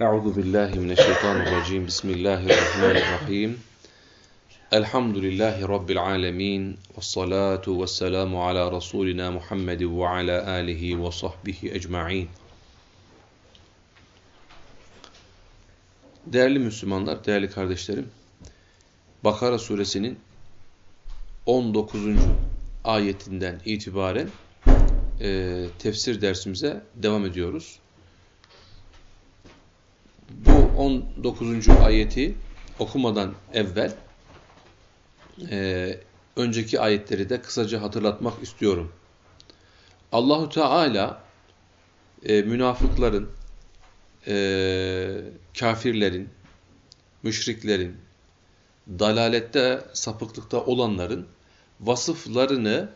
Euzu billahi mineşşeytanirracim. Bismillahirrahmanirrahim. Elhamdülillahi rabbil alamin. Ves salatu vesselamu ala rasulina Muhammed ve ala alihi ve sahbihi ecmaîn. Değerli Müslümanlar, değerli kardeşlerim, Bakara suresinin 19. ayetinden itibaren e, tefsir dersimize devam ediyoruz. Bu 19. ayeti okumadan evvel e, önceki ayetleri de kısaca hatırlatmak istiyorum. Allahu Teala e, münafıkların, e, kafirlerin, müşriklerin, dalalette, sapıklıkta olanların vasıflarını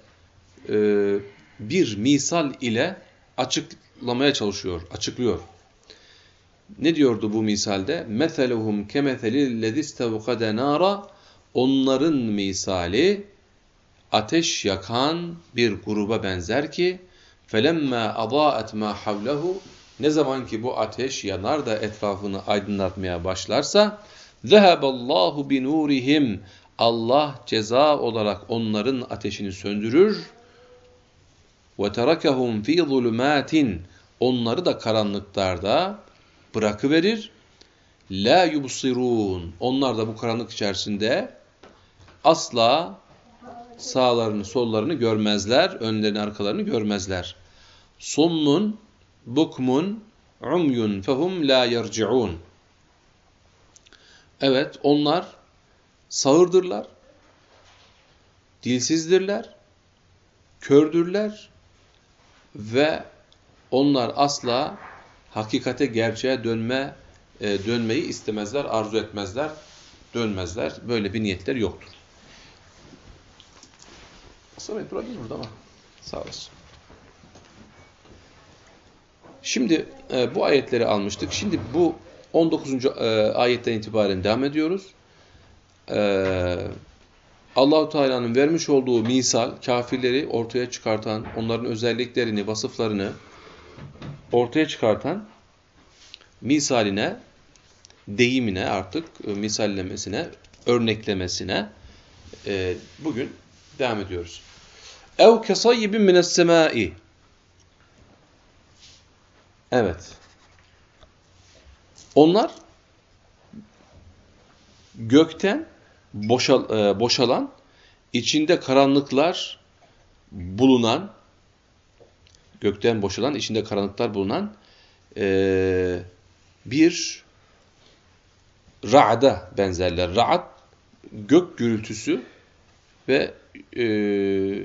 e, bir misal ile açıklamaya çalışıyor, açıklıyor. Ne diyordu bu misalde? مَثَلُهُمْ كَمَثَلِ الَّذِي اسْتَوْقَدَ نَارًا Onların misali ateş yakan bir gruba benzer ki فَلَمَّا أَضَاءَتْ مَا حَوْلَهُ Ne zaman ki bu ateş yanar da etrafını aydınlatmaya başlarsa ذَهَبَ اللّٰهُ بِنُورِهِمْ Allah ceza olarak onların ateşini söndürür. وَتَرَكَهُمْ ف۪ي ظُلُمَاتٍ Onları da karanlıklarda bırakıverir. La yubsirun. Onlar da bu karanlık içerisinde asla sağlarını sollarını görmezler, önlerini arkalarını görmezler. Summun bukmun umyun fehum la yerciun. Evet onlar sağırdırlar, dilsizdirler, kördürler ve onlar asla hakikate, gerçeğe dönme e, dönmeyi istemezler, arzu etmezler, dönmezler. Böyle bir niyetler yoktur. Samet durabilir burada ama sağ olasın. Şimdi e, bu ayetleri almıştık. Şimdi bu 19. E, ayetten itibaren devam ediyoruz. E, Allahu Teala'nın vermiş olduğu misal kafirleri ortaya çıkartan, onların özelliklerini, vasıflarını ortaya çıkartan misaline, deyimine artık e, misallemesine, örneklemesine e, bugün devam ediyoruz. Ev kesayyibin mines semai. Evet. Onlar gökten boşal, e, boşalan, içinde karanlıklar bulunan, gökten boşalan, içinde karanlıklar bulunan e, bir ra'da benzerler. Ra'd gök gürültüsü ve e,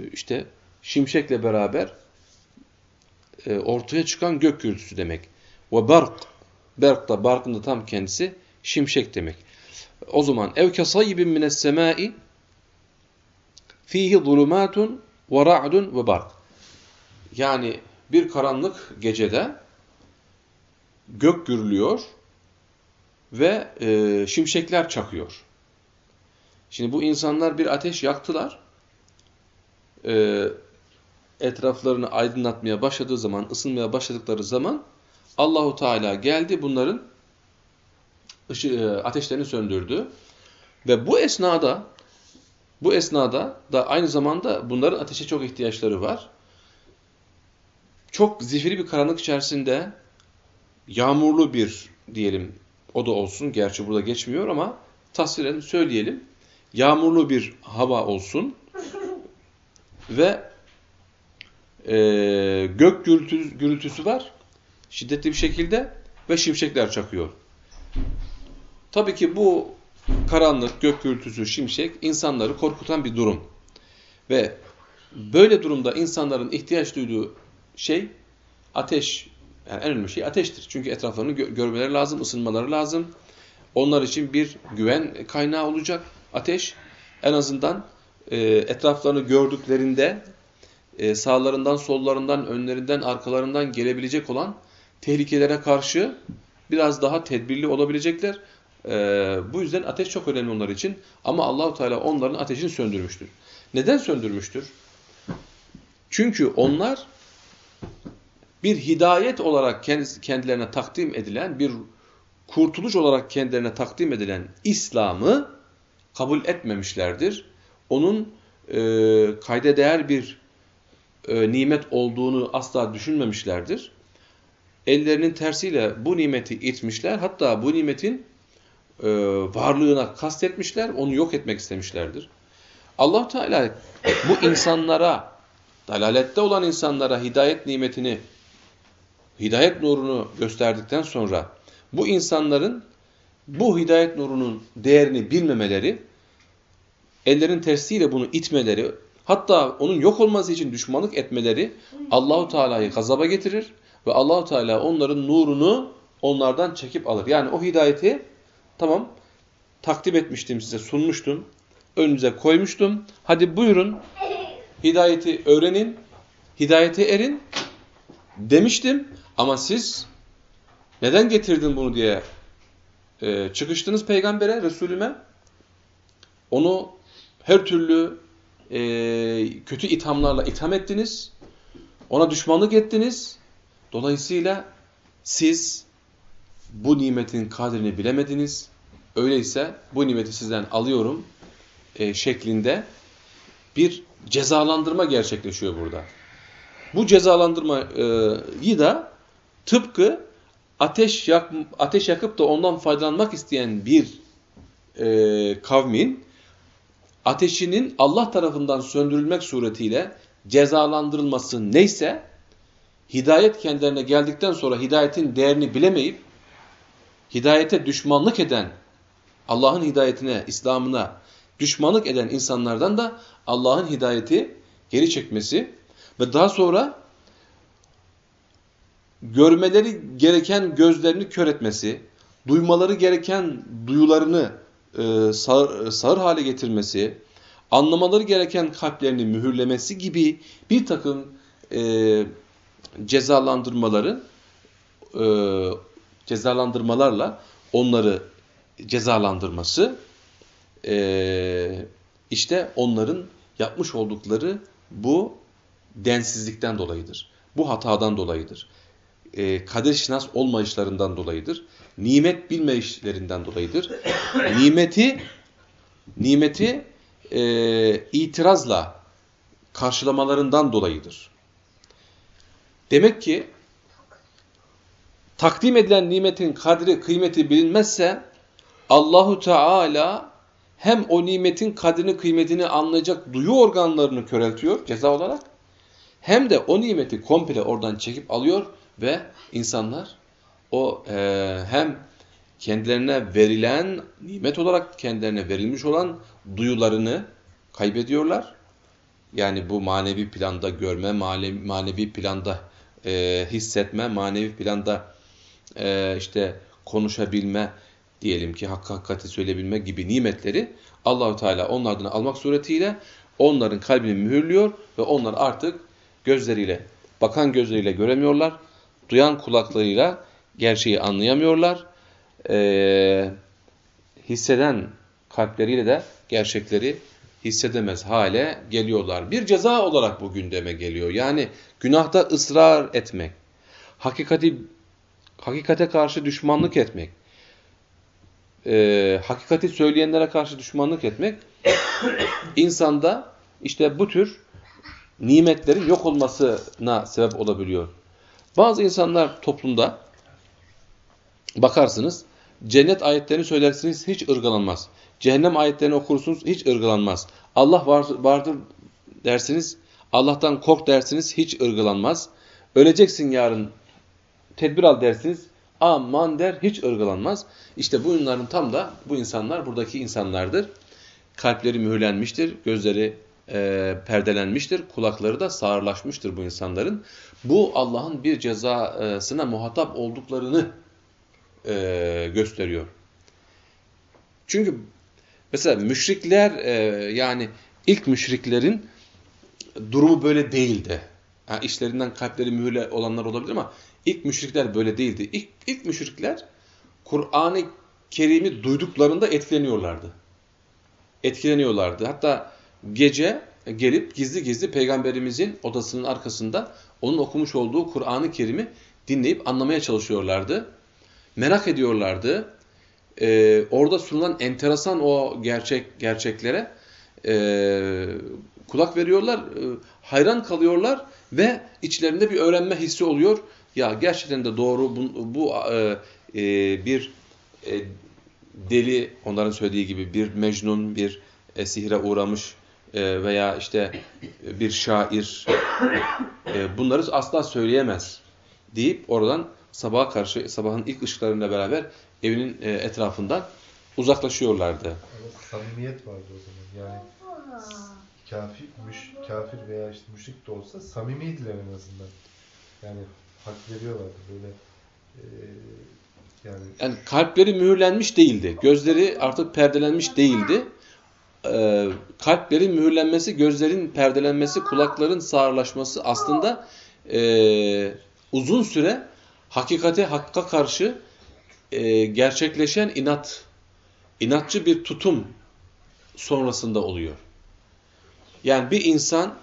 işte şimşekle beraber e, ortaya çıkan gök gürültüsü demek. Ve bark, bark da barkın da tam kendisi şimşek demek. O zaman ev kesayyibin mines semai fihi zulumatun ve ra'dun ve bark. Yani bir karanlık gecede gök gürlüyor ve e, şimşekler çakıyor. Şimdi bu insanlar bir ateş yaktılar. E, etraflarını aydınlatmaya başladığı zaman, ısınmaya başladıkları zaman Allahu Teala geldi bunların ışı, e, ateşlerini söndürdü. Ve bu esnada bu esnada da aynı zamanda bunların ateşe çok ihtiyaçları var. Çok zifiri bir karanlık içerisinde yağmurlu bir diyelim o da olsun. Gerçi burada geçmiyor ama tasviren söyleyelim. Yağmurlu bir hava olsun ve e, gök gürültüsü, gürültüsü var şiddetli bir şekilde ve şimşekler çakıyor. Tabii ki bu karanlık, gök gürültüsü, şimşek insanları korkutan bir durum. Ve böyle durumda insanların ihtiyaç duyduğu şey ateş yani en önemli şey ateştir. Çünkü etraflarını gö görmeleri lazım, ısınmaları lazım. Onlar için bir güven kaynağı olacak ateş. En azından e, etraflarını gördüklerinde e, sağlarından, sollarından, önlerinden, arkalarından gelebilecek olan tehlikelere karşı biraz daha tedbirli olabilecekler. E, bu yüzden ateş çok önemli onlar için. Ama Allahu Teala onların ateşini söndürmüştür. Neden söndürmüştür? Çünkü onlar bir hidayet olarak kendilerine takdim edilen bir kurtuluş olarak kendilerine takdim edilen İslam'ı kabul etmemişlerdir. Onun e, kayda değer bir e, nimet olduğunu asla düşünmemişlerdir. Ellerinin tersiyle bu nimeti itmişler. Hatta bu nimetin e, varlığına kastetmişler, onu yok etmek istemişlerdir. allah Teala bu insanlara, dalalette olan insanlara hidayet nimetini, hidayet nurunu gösterdikten sonra bu insanların bu hidayet nurunun değerini bilmemeleri, ellerin tersiyle bunu itmeleri, hatta onun yok olması için düşmanlık etmeleri Allahu Teala'yı gazaba getirir ve Allahu Teala onların nurunu onlardan çekip alır. Yani o hidayeti tamam takdim etmiştim size, sunmuştum, önünüze koymuştum. Hadi buyurun hidayeti öğrenin, hidayete erin demiştim ama siz neden getirdin bunu diye e, çıkıştınız peygambere, Resulüme. Onu her türlü e, kötü ithamlarla itham ettiniz. Ona düşmanlık ettiniz. Dolayısıyla siz bu nimetin kadrini bilemediniz. Öyleyse bu nimeti sizden alıyorum e, şeklinde bir cezalandırma gerçekleşiyor burada. Bu cezalandırmayı da tıpkı ateş, yak, ateş yakıp da ondan faydalanmak isteyen bir e, kavmin ateşinin Allah tarafından söndürülmek suretiyle cezalandırılması neyse hidayet kendilerine geldikten sonra hidayetin değerini bilemeyip hidayete düşmanlık eden Allah'ın hidayetine, İslam'ına düşmanlık eden insanlardan da Allah'ın hidayeti geri çekmesi ve daha sonra görmeleri gereken gözlerini kör etmesi, duymaları gereken duyularını e, sağır, sağır hale getirmesi, anlamaları gereken kalplerini mühürlemesi gibi bir takım e, cezalandırmaları e, cezalandırmalarla onları cezalandırması e, işte onların yapmış oldukları bu densizlikten dolayıdır. Bu hatadan dolayıdır e, kader şinas olmayışlarından dolayıdır. Nimet bilmeyişlerinden dolayıdır. nimeti nimeti e, itirazla karşılamalarından dolayıdır. Demek ki takdim edilen nimetin kadri, kıymeti bilinmezse Allahu Teala hem o nimetin kadrini, kıymetini anlayacak duyu organlarını köreltiyor ceza olarak hem de o nimeti komple oradan çekip alıyor ve insanlar o e, hem kendilerine verilen, nimet olarak kendilerine verilmiş olan duyularını kaybediyorlar. Yani bu manevi planda görme, manevi, manevi planda e, hissetme, manevi planda e, işte konuşabilme, diyelim ki hakkı hakikati söyleyebilme gibi nimetleri Allahu Teala onlardan almak suretiyle onların kalbini mühürlüyor ve onlar artık gözleriyle, bakan gözleriyle göremiyorlar duyan kulaklarıyla gerçeği anlayamıyorlar. Ee, hisseden kalpleriyle de gerçekleri hissedemez hale geliyorlar. Bir ceza olarak bu gündeme geliyor. Yani günahta ısrar etmek, hakikati hakikate karşı düşmanlık etmek, e, hakikati söyleyenlere karşı düşmanlık etmek insanda işte bu tür nimetlerin yok olmasına sebep olabiliyor. Bazı insanlar toplumda bakarsınız cennet ayetlerini söylersiniz hiç ırgalanmaz. Cehennem ayetlerini okursunuz hiç ırgalanmaz. Allah var, vardır dersiniz, Allah'tan kork dersiniz hiç ırgalanmaz. Öleceksin yarın tedbir al dersiniz aman der hiç ırgalanmaz. İşte bunların tam da bu insanlar buradaki insanlardır. Kalpleri mühürlenmiştir, gözleri e, perdelenmiştir. Kulakları da sağırlaşmıştır bu insanların. Bu Allah'ın bir cezasına muhatap olduklarını e, gösteriyor. Çünkü mesela müşrikler e, yani ilk müşriklerin durumu böyle değildi. Yani işlerinden kalpleri mühürle olanlar olabilir ama ilk müşrikler böyle değildi. İlk, ilk müşrikler Kur'an-ı Kerim'i duyduklarında etkileniyorlardı. Etkileniyorlardı. Hatta gece gelip gizli gizli peygamberimizin odasının arkasında onun okumuş olduğu Kur'an-ı Kerim'i dinleyip anlamaya çalışıyorlardı. merak ediyorlardı. Ee, orada sunulan enteresan o gerçek gerçeklere e, kulak veriyorlar, e, hayran kalıyorlar ve içlerinde bir öğrenme hissi oluyor. Ya gerçekten de doğru bu, bu e, e, bir e, deli onların söylediği gibi bir mecnun, bir e, sihre uğramış e, veya işte bir şair e, bunları asla söyleyemez deyip oradan sabaha karşı sabahın ilk ışıklarıyla beraber evinin e, etrafından uzaklaşıyorlardı. Ama samimiyet vardı o zaman. Yani kafir, müş, kafir veya işte müşrik de olsa samimiydiler en azından. Yani hak veriyorlardı böyle e, yani Yani kalpleri mühürlenmiş değildi. Gözleri artık perdelenmiş değildi. Ee, kalplerin mühürlenmesi, gözlerin perdelenmesi, kulakların sağırlaşması aslında e, uzun süre hakikate, hakka karşı e, gerçekleşen inat, inatçı bir tutum sonrasında oluyor. Yani bir insan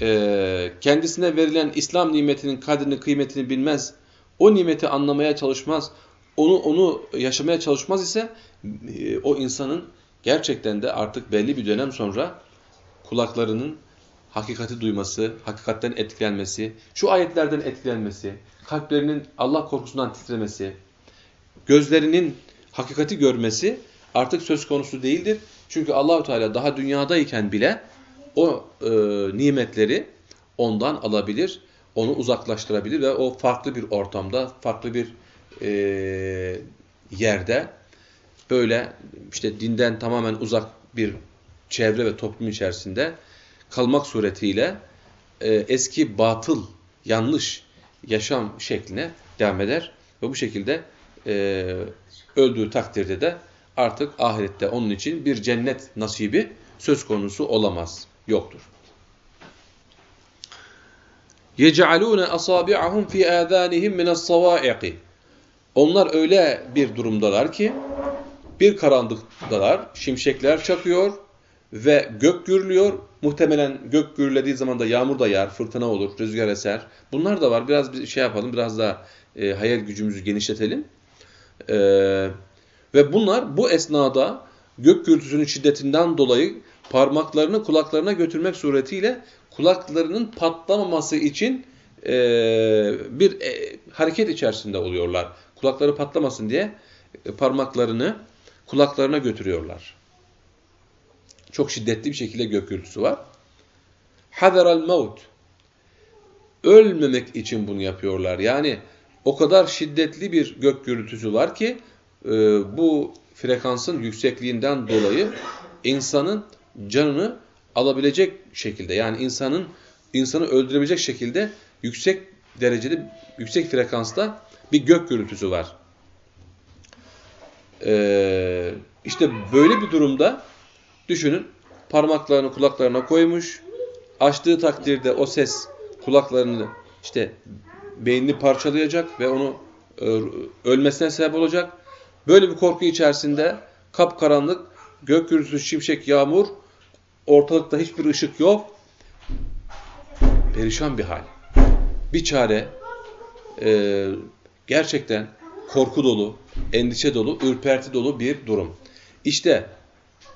e, kendisine verilen İslam nimetinin kadrini, kıymetini bilmez, o nimeti anlamaya çalışmaz, onu onu yaşamaya çalışmaz ise e, o insanın gerçekten de artık belli bir dönem sonra kulaklarının hakikati duyması, hakikatten etkilenmesi, şu ayetlerden etkilenmesi, kalplerinin Allah korkusundan titremesi, gözlerinin hakikati görmesi artık söz konusu değildir. Çünkü Allahü Teala daha dünyadayken bile o e, nimetleri ondan alabilir, onu uzaklaştırabilir ve o farklı bir ortamda, farklı bir e, yerde böyle işte dinden tamamen uzak bir çevre ve toplum içerisinde kalmak suretiyle e, eski batıl, yanlış yaşam şekline devam eder ve bu şekilde e, öldüğü takdirde de artık ahirette onun için bir cennet nasibi söz konusu olamaz, yoktur. يَجْعَلُونَ أَصَابِعَهُمْ فِي آذَانِهِمْ مِنَ الصَّوَائِقِ Onlar öyle bir durumdalar ki, bir karanlıktalar, şimşekler çakıyor ve gök gürlüyor. Muhtemelen gök gürlediği zaman da yağmur da yağar, fırtına olur, rüzgar eser. Bunlar da var. Biraz bir şey yapalım, biraz daha e, hayal gücümüzü genişletelim. E, ve bunlar bu esnada gök gürültüsünün şiddetinden dolayı parmaklarını kulaklarına götürmek suretiyle kulaklarının patlamaması için e, bir e, hareket içerisinde oluyorlar. Kulakları patlamasın diye e, parmaklarını kulaklarına götürüyorlar. Çok şiddetli bir şekilde gök gürültüsü var. Haderal maut. Ölmemek için bunu yapıyorlar. Yani o kadar şiddetli bir gök gürültüsü var ki e, bu frekansın yüksekliğinden dolayı insanın canını alabilecek şekilde yani insanın insanı öldürebilecek şekilde yüksek derecede yüksek frekansta bir gök gürültüsü var. Ee, işte böyle bir durumda düşünün parmaklarını kulaklarına koymuş açtığı takdirde o ses kulaklarını işte beynini parçalayacak ve onu e, ölmesine sebep olacak. Böyle bir korku içerisinde kapkaranlık, gök gürültüsü, şimşek, yağmur, ortalıkta hiçbir ışık yok. Perişan bir hal. Bir çare e, gerçekten korku dolu, endişe dolu, ürperti dolu bir durum. İşte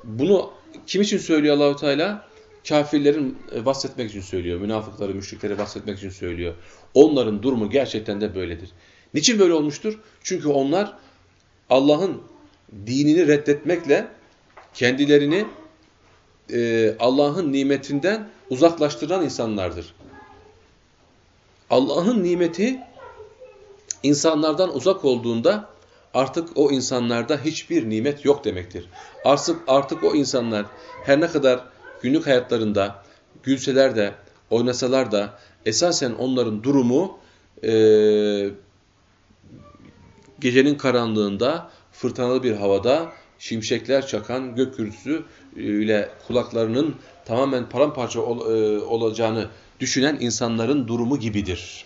bunu kim için söylüyor Allahu Teala? Kafirlerin bahsetmek için söylüyor. Münafıkları, müşrikleri bahsetmek için söylüyor. Onların durumu gerçekten de böyledir. Niçin böyle olmuştur? Çünkü onlar Allah'ın dinini reddetmekle kendilerini e, Allah'ın nimetinden uzaklaştıran insanlardır. Allah'ın nimeti insanlardan uzak olduğunda artık o insanlarda hiçbir nimet yok demektir. Artık, artık o insanlar her ne kadar günlük hayatlarında gülseler de oynasalar da esasen onların durumu e, gecenin karanlığında fırtınalı bir havada şimşekler çakan gök gürültüsü ile kulaklarının tamamen paramparça ol, e, olacağını düşünen insanların durumu gibidir.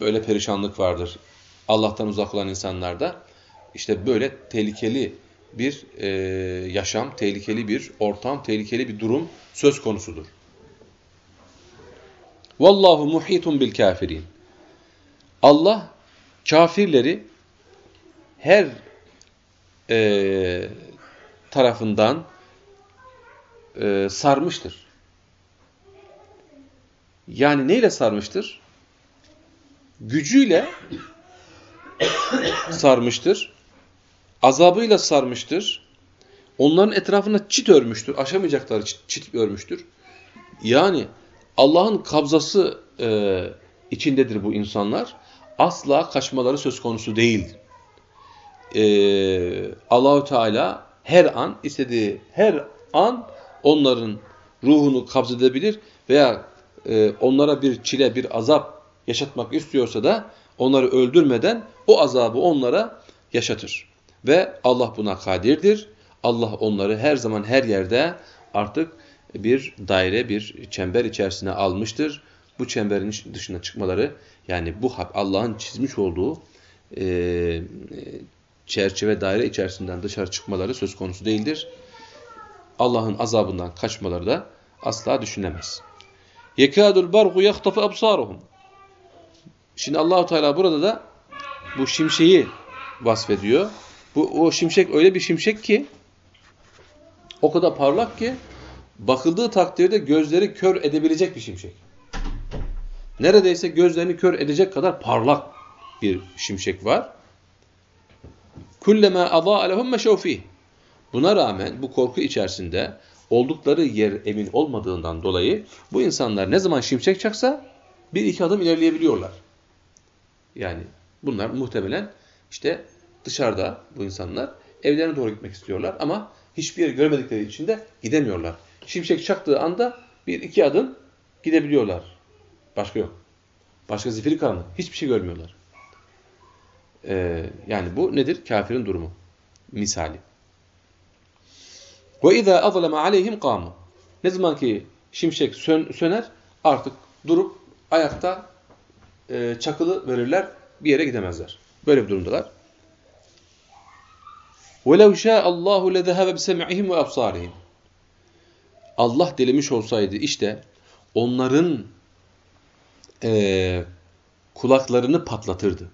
Böyle perişanlık vardır. Allah'tan uzak olan insanlarda işte böyle tehlikeli bir e, yaşam, tehlikeli bir ortam, tehlikeli bir durum söz konusudur. Vallahu muhitun bil kafirin. Allah kafirleri her e, tarafından e, sarmıştır. Yani neyle sarmıştır? Gücüyle sarmıştır. Azabıyla sarmıştır. Onların etrafına çit örmüştür. Aşamayacakları çit, çit örmüştür. Yani Allah'ın kabzası e, içindedir bu insanlar. Asla kaçmaları söz konusu değil. Ee, Allahu Teala her an istediği her an onların ruhunu kabzedebilir veya e, onlara bir çile, bir azap yaşatmak istiyorsa da onları öldürmeden o azabı onlara yaşatır. Ve Allah buna kadirdir. Allah onları her zaman her yerde artık bir daire, bir çember içerisine almıştır. Bu çemberin dışına çıkmaları yani bu Allah'ın çizmiş olduğu e, çerçeve daire içerisinden dışarı çıkmaları söz konusu değildir. Allah'ın azabından kaçmaları da asla düşünemez. Yekadul bargu yahtafu absaruhum. Şimdi Allahu Teala burada da bu şimşeği vasfediyor. Bu o şimşek öyle bir şimşek ki o kadar parlak ki bakıldığı takdirde gözleri kör edebilecek bir şimşek. Neredeyse gözlerini kör edecek kadar parlak bir şimşek var. Kullema adaa lehum meşev Buna rağmen bu korku içerisinde oldukları yer emin olmadığından dolayı bu insanlar ne zaman şimşek çaksa bir iki adım ilerleyebiliyorlar. Yani bunlar muhtemelen işte dışarıda bu insanlar evlerine doğru gitmek istiyorlar ama hiçbir yer görmedikleri için de gidemiyorlar. Şimşek çaktığı anda bir iki adım gidebiliyorlar. Başka yok. Başka zifiri karanlık. Hiçbir şey görmüyorlar. Ee, yani bu nedir? Kafirin durumu. Misali. وَاِذَا أَظْلَمَ عَلَيْهِمْ قَامُ Ne zaman ki şimşek sön, söner artık durup ayakta e, çakılı verirler bir yere gidemezler. Böyle bir durumdalar. وَلَوْ شَاءَ اللّٰهُ لَذَهَبَ بِسَمْعِهِمْ وَأَبْصَارِهِمْ Allah dilemiş olsaydı işte onların e, kulaklarını patlatırdı.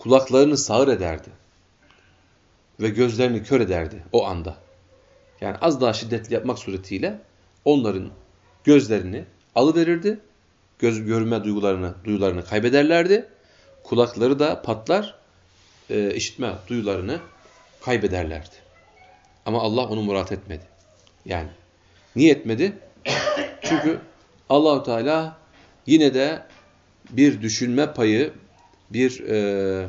Kulaklarını sağır ederdi. Ve gözlerini kör ederdi o anda. Yani az daha şiddetli yapmak suretiyle onların gözlerini alıverirdi. Göz görme duygularını, duyularını kaybederlerdi. Kulakları da patlar, e, işitme duyularını kaybederlerdi. Ama Allah onu murat etmedi. Yani niye etmedi? Çünkü Allahu Teala yine de bir düşünme payı, bir e,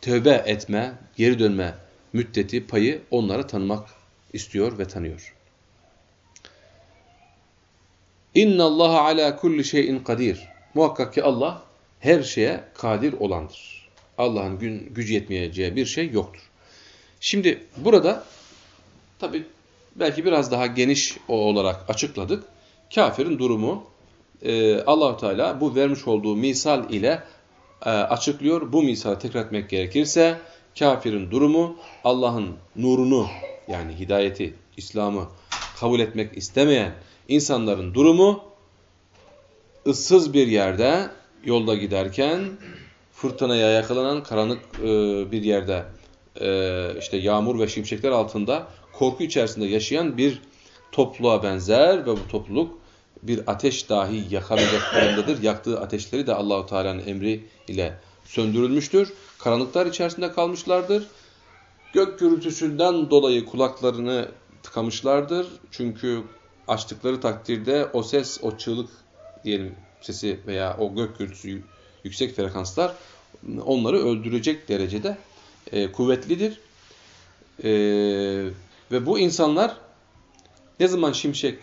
tövbe etme, geri dönme müddeti, payı onlara tanımak istiyor ve tanıyor. İnna Allah ala kulli şeyin kadir. Muhakkak ki Allah her şeye kadir olandır. Allah'ın gücü yetmeyeceği bir şey yoktur. Şimdi burada tabi belki biraz daha geniş olarak açıkladık. Kafirin durumu e, Allahu Teala bu vermiş olduğu misal ile açıklıyor. Bu misali tekrar etmek gerekirse kafirin durumu Allah'ın nurunu yani hidayeti, İslam'ı kabul etmek istemeyen insanların durumu ıssız bir yerde yolda giderken fırtınaya yakalanan karanlık e, bir yerde e, işte yağmur ve şimşekler altında korku içerisinde yaşayan bir topluluğa benzer ve bu topluluk bir ateş dahi yakamayacak durumdadır. Yaktığı ateşleri de Allahu Teala'nın emri ile söndürülmüştür. Karanlıklar içerisinde kalmışlardır. Gök gürültüsünden dolayı kulaklarını tıkamışlardır. Çünkü açtıkları takdirde o ses, o çığlık diyelim sesi veya o gök gürültüsü yüksek frekanslar onları öldürecek derecede e, kuvvetlidir. E, ve bu insanlar ne zaman şimşek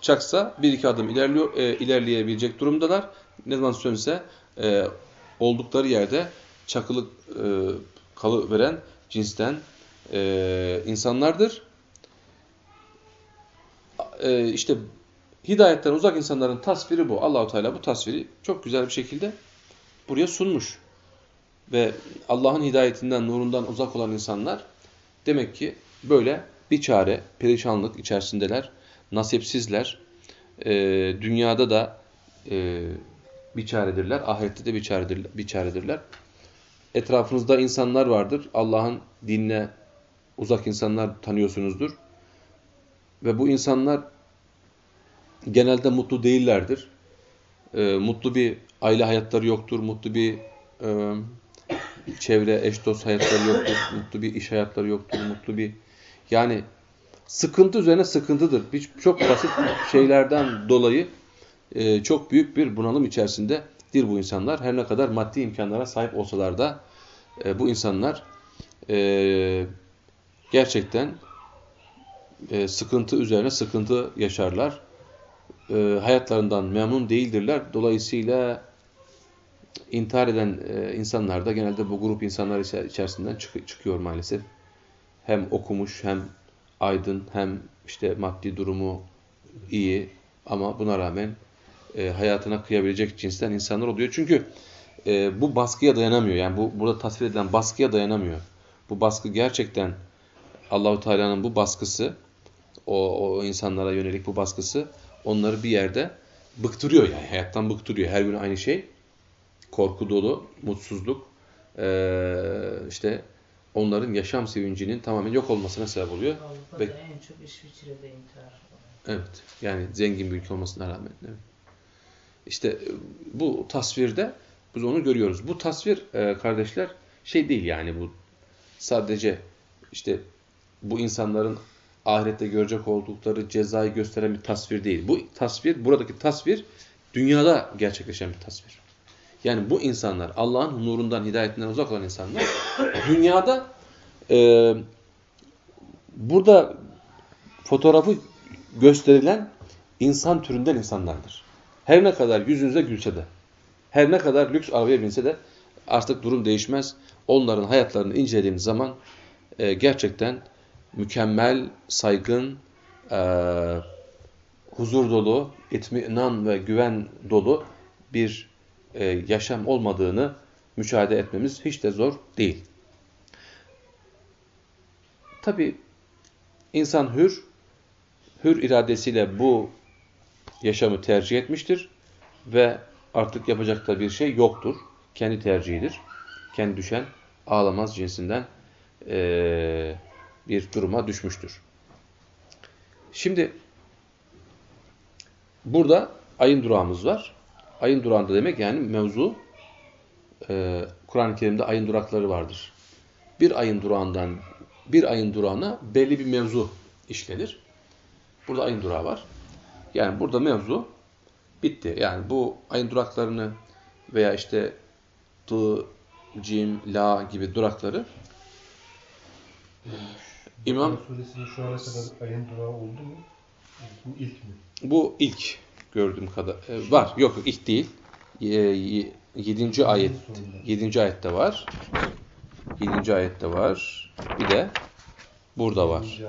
çaksa bir iki adım ilerliyor, e, ilerleyebilecek durumdalar. Ne zaman sönse e, oldukları yerde çakılı e, kalı veren cinsten e, insanlardır. E, işte hidayetten uzak insanların tasviri bu. Allahu Teala bu tasviri çok güzel bir şekilde buraya sunmuş. Ve Allah'ın hidayetinden, nurundan uzak olan insanlar demek ki böyle bir çare, perişanlık içerisindeler nasipsizler. E, dünyada da e, biçaredirler. Ahirette de biçaredirler. biçaredirler. Etrafınızda insanlar vardır. Allah'ın dinine uzak insanlar tanıyorsunuzdur. Ve bu insanlar genelde mutlu değillerdir. E, mutlu bir aile hayatları yoktur. Mutlu bir e, çevre, eş dost hayatları yoktur. Mutlu bir iş hayatları yoktur. Mutlu bir yani sıkıntı üzerine sıkıntıdır. Bir, çok basit şeylerden dolayı e, çok büyük bir bunalım içerisindedir bu insanlar. Her ne kadar maddi imkanlara sahip olsalar da e, bu insanlar e, gerçekten e, sıkıntı üzerine sıkıntı yaşarlar. E, hayatlarından memnun değildirler. Dolayısıyla intihar eden e, insanlar da genelde bu grup insanlar içerisinden çık çıkıyor maalesef. Hem okumuş hem aydın hem işte maddi durumu iyi ama buna rağmen e, hayatına kıyabilecek cinsten insanlar oluyor. Çünkü e, bu baskıya dayanamıyor. Yani bu burada tasvir edilen baskıya dayanamıyor. Bu baskı gerçekten Allahu Teala'nın bu baskısı o, o insanlara yönelik bu baskısı onları bir yerde bıktırıyor yani hayattan bıktırıyor. Her gün aynı şey. Korku dolu, mutsuzluk, ee, işte onların yaşam sevincinin tamamen yok olmasına sebep oluyor. Avrupa'da Ve, en çok İsviçre'de intihar. Evet. Yani zengin bir ülke olmasına rağmen. Evet. İşte bu tasvirde biz onu görüyoruz. Bu tasvir e, kardeşler şey değil yani bu sadece işte bu insanların ahirette görecek oldukları cezayı gösteren bir tasvir değil. Bu tasvir, buradaki tasvir dünyada gerçekleşen bir tasvir. Yani bu insanlar Allah'ın nurundan, hidayetinden uzak olan insanlar dünyada e, burada fotoğrafı gösterilen insan türünden insanlardır. Her ne kadar yüzünüze gülse de, her ne kadar lüks arabaya binse de artık durum değişmez. Onların hayatlarını incelediğimiz zaman e, gerçekten mükemmel, saygın, e, huzur dolu, itminan ve güven dolu bir e, yaşam olmadığını müşahede etmemiz hiç de zor değil. Tabi insan hür, hür iradesiyle bu yaşamı tercih etmiştir ve artık yapacak da bir şey yoktur. Kendi tercihidir. Kendi düşen ağlamaz cinsinden e, bir duruma düşmüştür. Şimdi burada ayın durağımız var. Ayın durağında demek yani mevzu e, Kur'an-ı Kerim'de ayın durakları vardır. Bir ayın durağından bir ayın durağına belli bir mevzu işlenir. Burada ayın durağı var. Yani burada mevzu bitti. Yani bu ayın duraklarını veya işte tı, cim, la gibi durakları İmam suresinin şu ana kadar ayın durağı oldu mu? İlk mi? Bu ilk gördüğüm kadar. Ee, var. Yok ilk değil. Ee, 7. ayet 7. ayette var. 7. ayette var. Bir de burada var.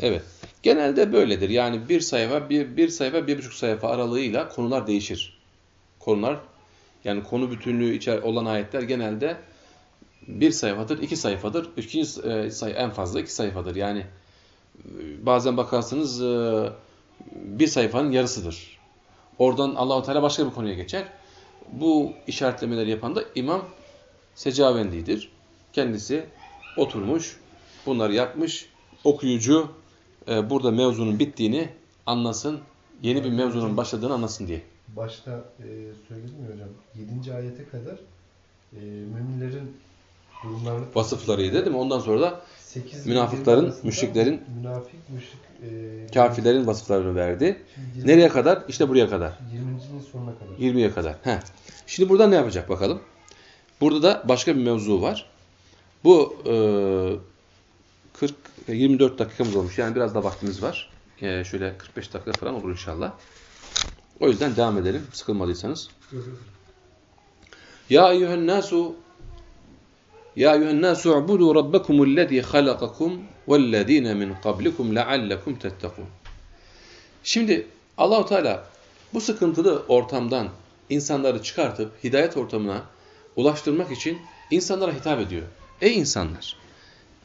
Evet. Genelde böyledir. Yani bir sayfa, bir, bir sayfa, bir buçuk sayfa aralığıyla konular değişir. Konular, yani konu bütünlüğü içer olan ayetler genelde bir sayfadır, iki sayfadır. İkinci e, sayı en fazla iki sayfadır. Yani e, bazen bakarsınız e, bir sayfanın yarısıdır. Oradan Allahu Teala başka bir konuya geçer. Bu işaretlemeleri yapan da İmam Secavendi'dir. Kendisi oturmuş, bunları yapmış. Okuyucu burada mevzunun bittiğini anlasın, yeni bir mevzunun başladığını anlasın diye. Başta e, söyledim ya hocam, 7. ayete kadar e, müminlerin vasıflarıydı değil mi? Ondan sonra da münafıkların, müşriklerin, münafık, müşrik, e, kafirlerin vasıflarını verdi. 20, Nereye kadar? İşte buraya kadar. 20'nin sonuna kadar. 20'ye kadar. Heh. Şimdi burada ne yapacak bakalım? Burada da başka bir mevzu var. Bu e, 40 24 dakikamız olmuş. Yani biraz da vaktimiz var. E, şöyle 45 dakika falan olur inşallah. O yüzden devam edelim. Sıkılmadıysanız. Ya eyyühen nasu ya eyyühen nasu ubudu rabbekumullezî halakakum vellezîne min qablikum leallekum tettekûn. Şimdi Allahu Teala bu sıkıntılı ortamdan insanları çıkartıp hidayet ortamına ulaştırmak için insanlara hitap ediyor. Ey insanlar!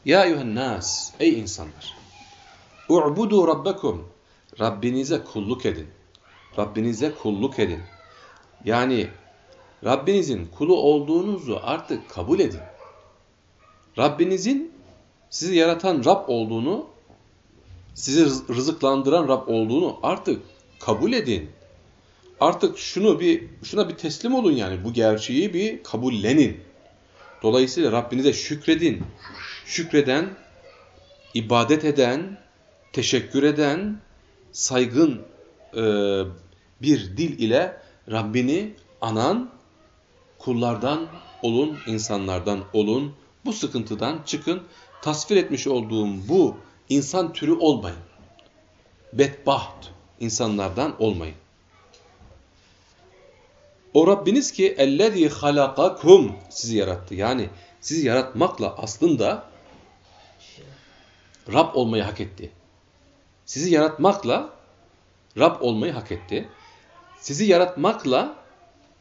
Ya eyyühen nas! Ey insanlar! U'budu rabbekum! Rabbinize kulluk edin. Rabbinize kulluk edin. Yani Rabbinizin kulu olduğunuzu artık kabul edin. Rabbinizin sizi yaratan Rab olduğunu, sizi rızıklandıran Rab olduğunu artık kabul edin. Artık şunu bir şuna bir teslim olun yani bu gerçeği bir kabullenin. Dolayısıyla Rabbinize şükredin. Şükreden, ibadet eden, teşekkür eden, saygın e, bir dil ile Rabbini anan kullardan olun, insanlardan olun. Bu sıkıntıdan çıkın. Tasvir etmiş olduğum bu insan türü olmayın. Bedbaht insanlardan olmayın. O Rabbiniz ki ellezî halakakum sizi yarattı. Yani sizi yaratmakla aslında Rab olmayı hak etti. Sizi yaratmakla Rab olmayı hak etti. Sizi yaratmakla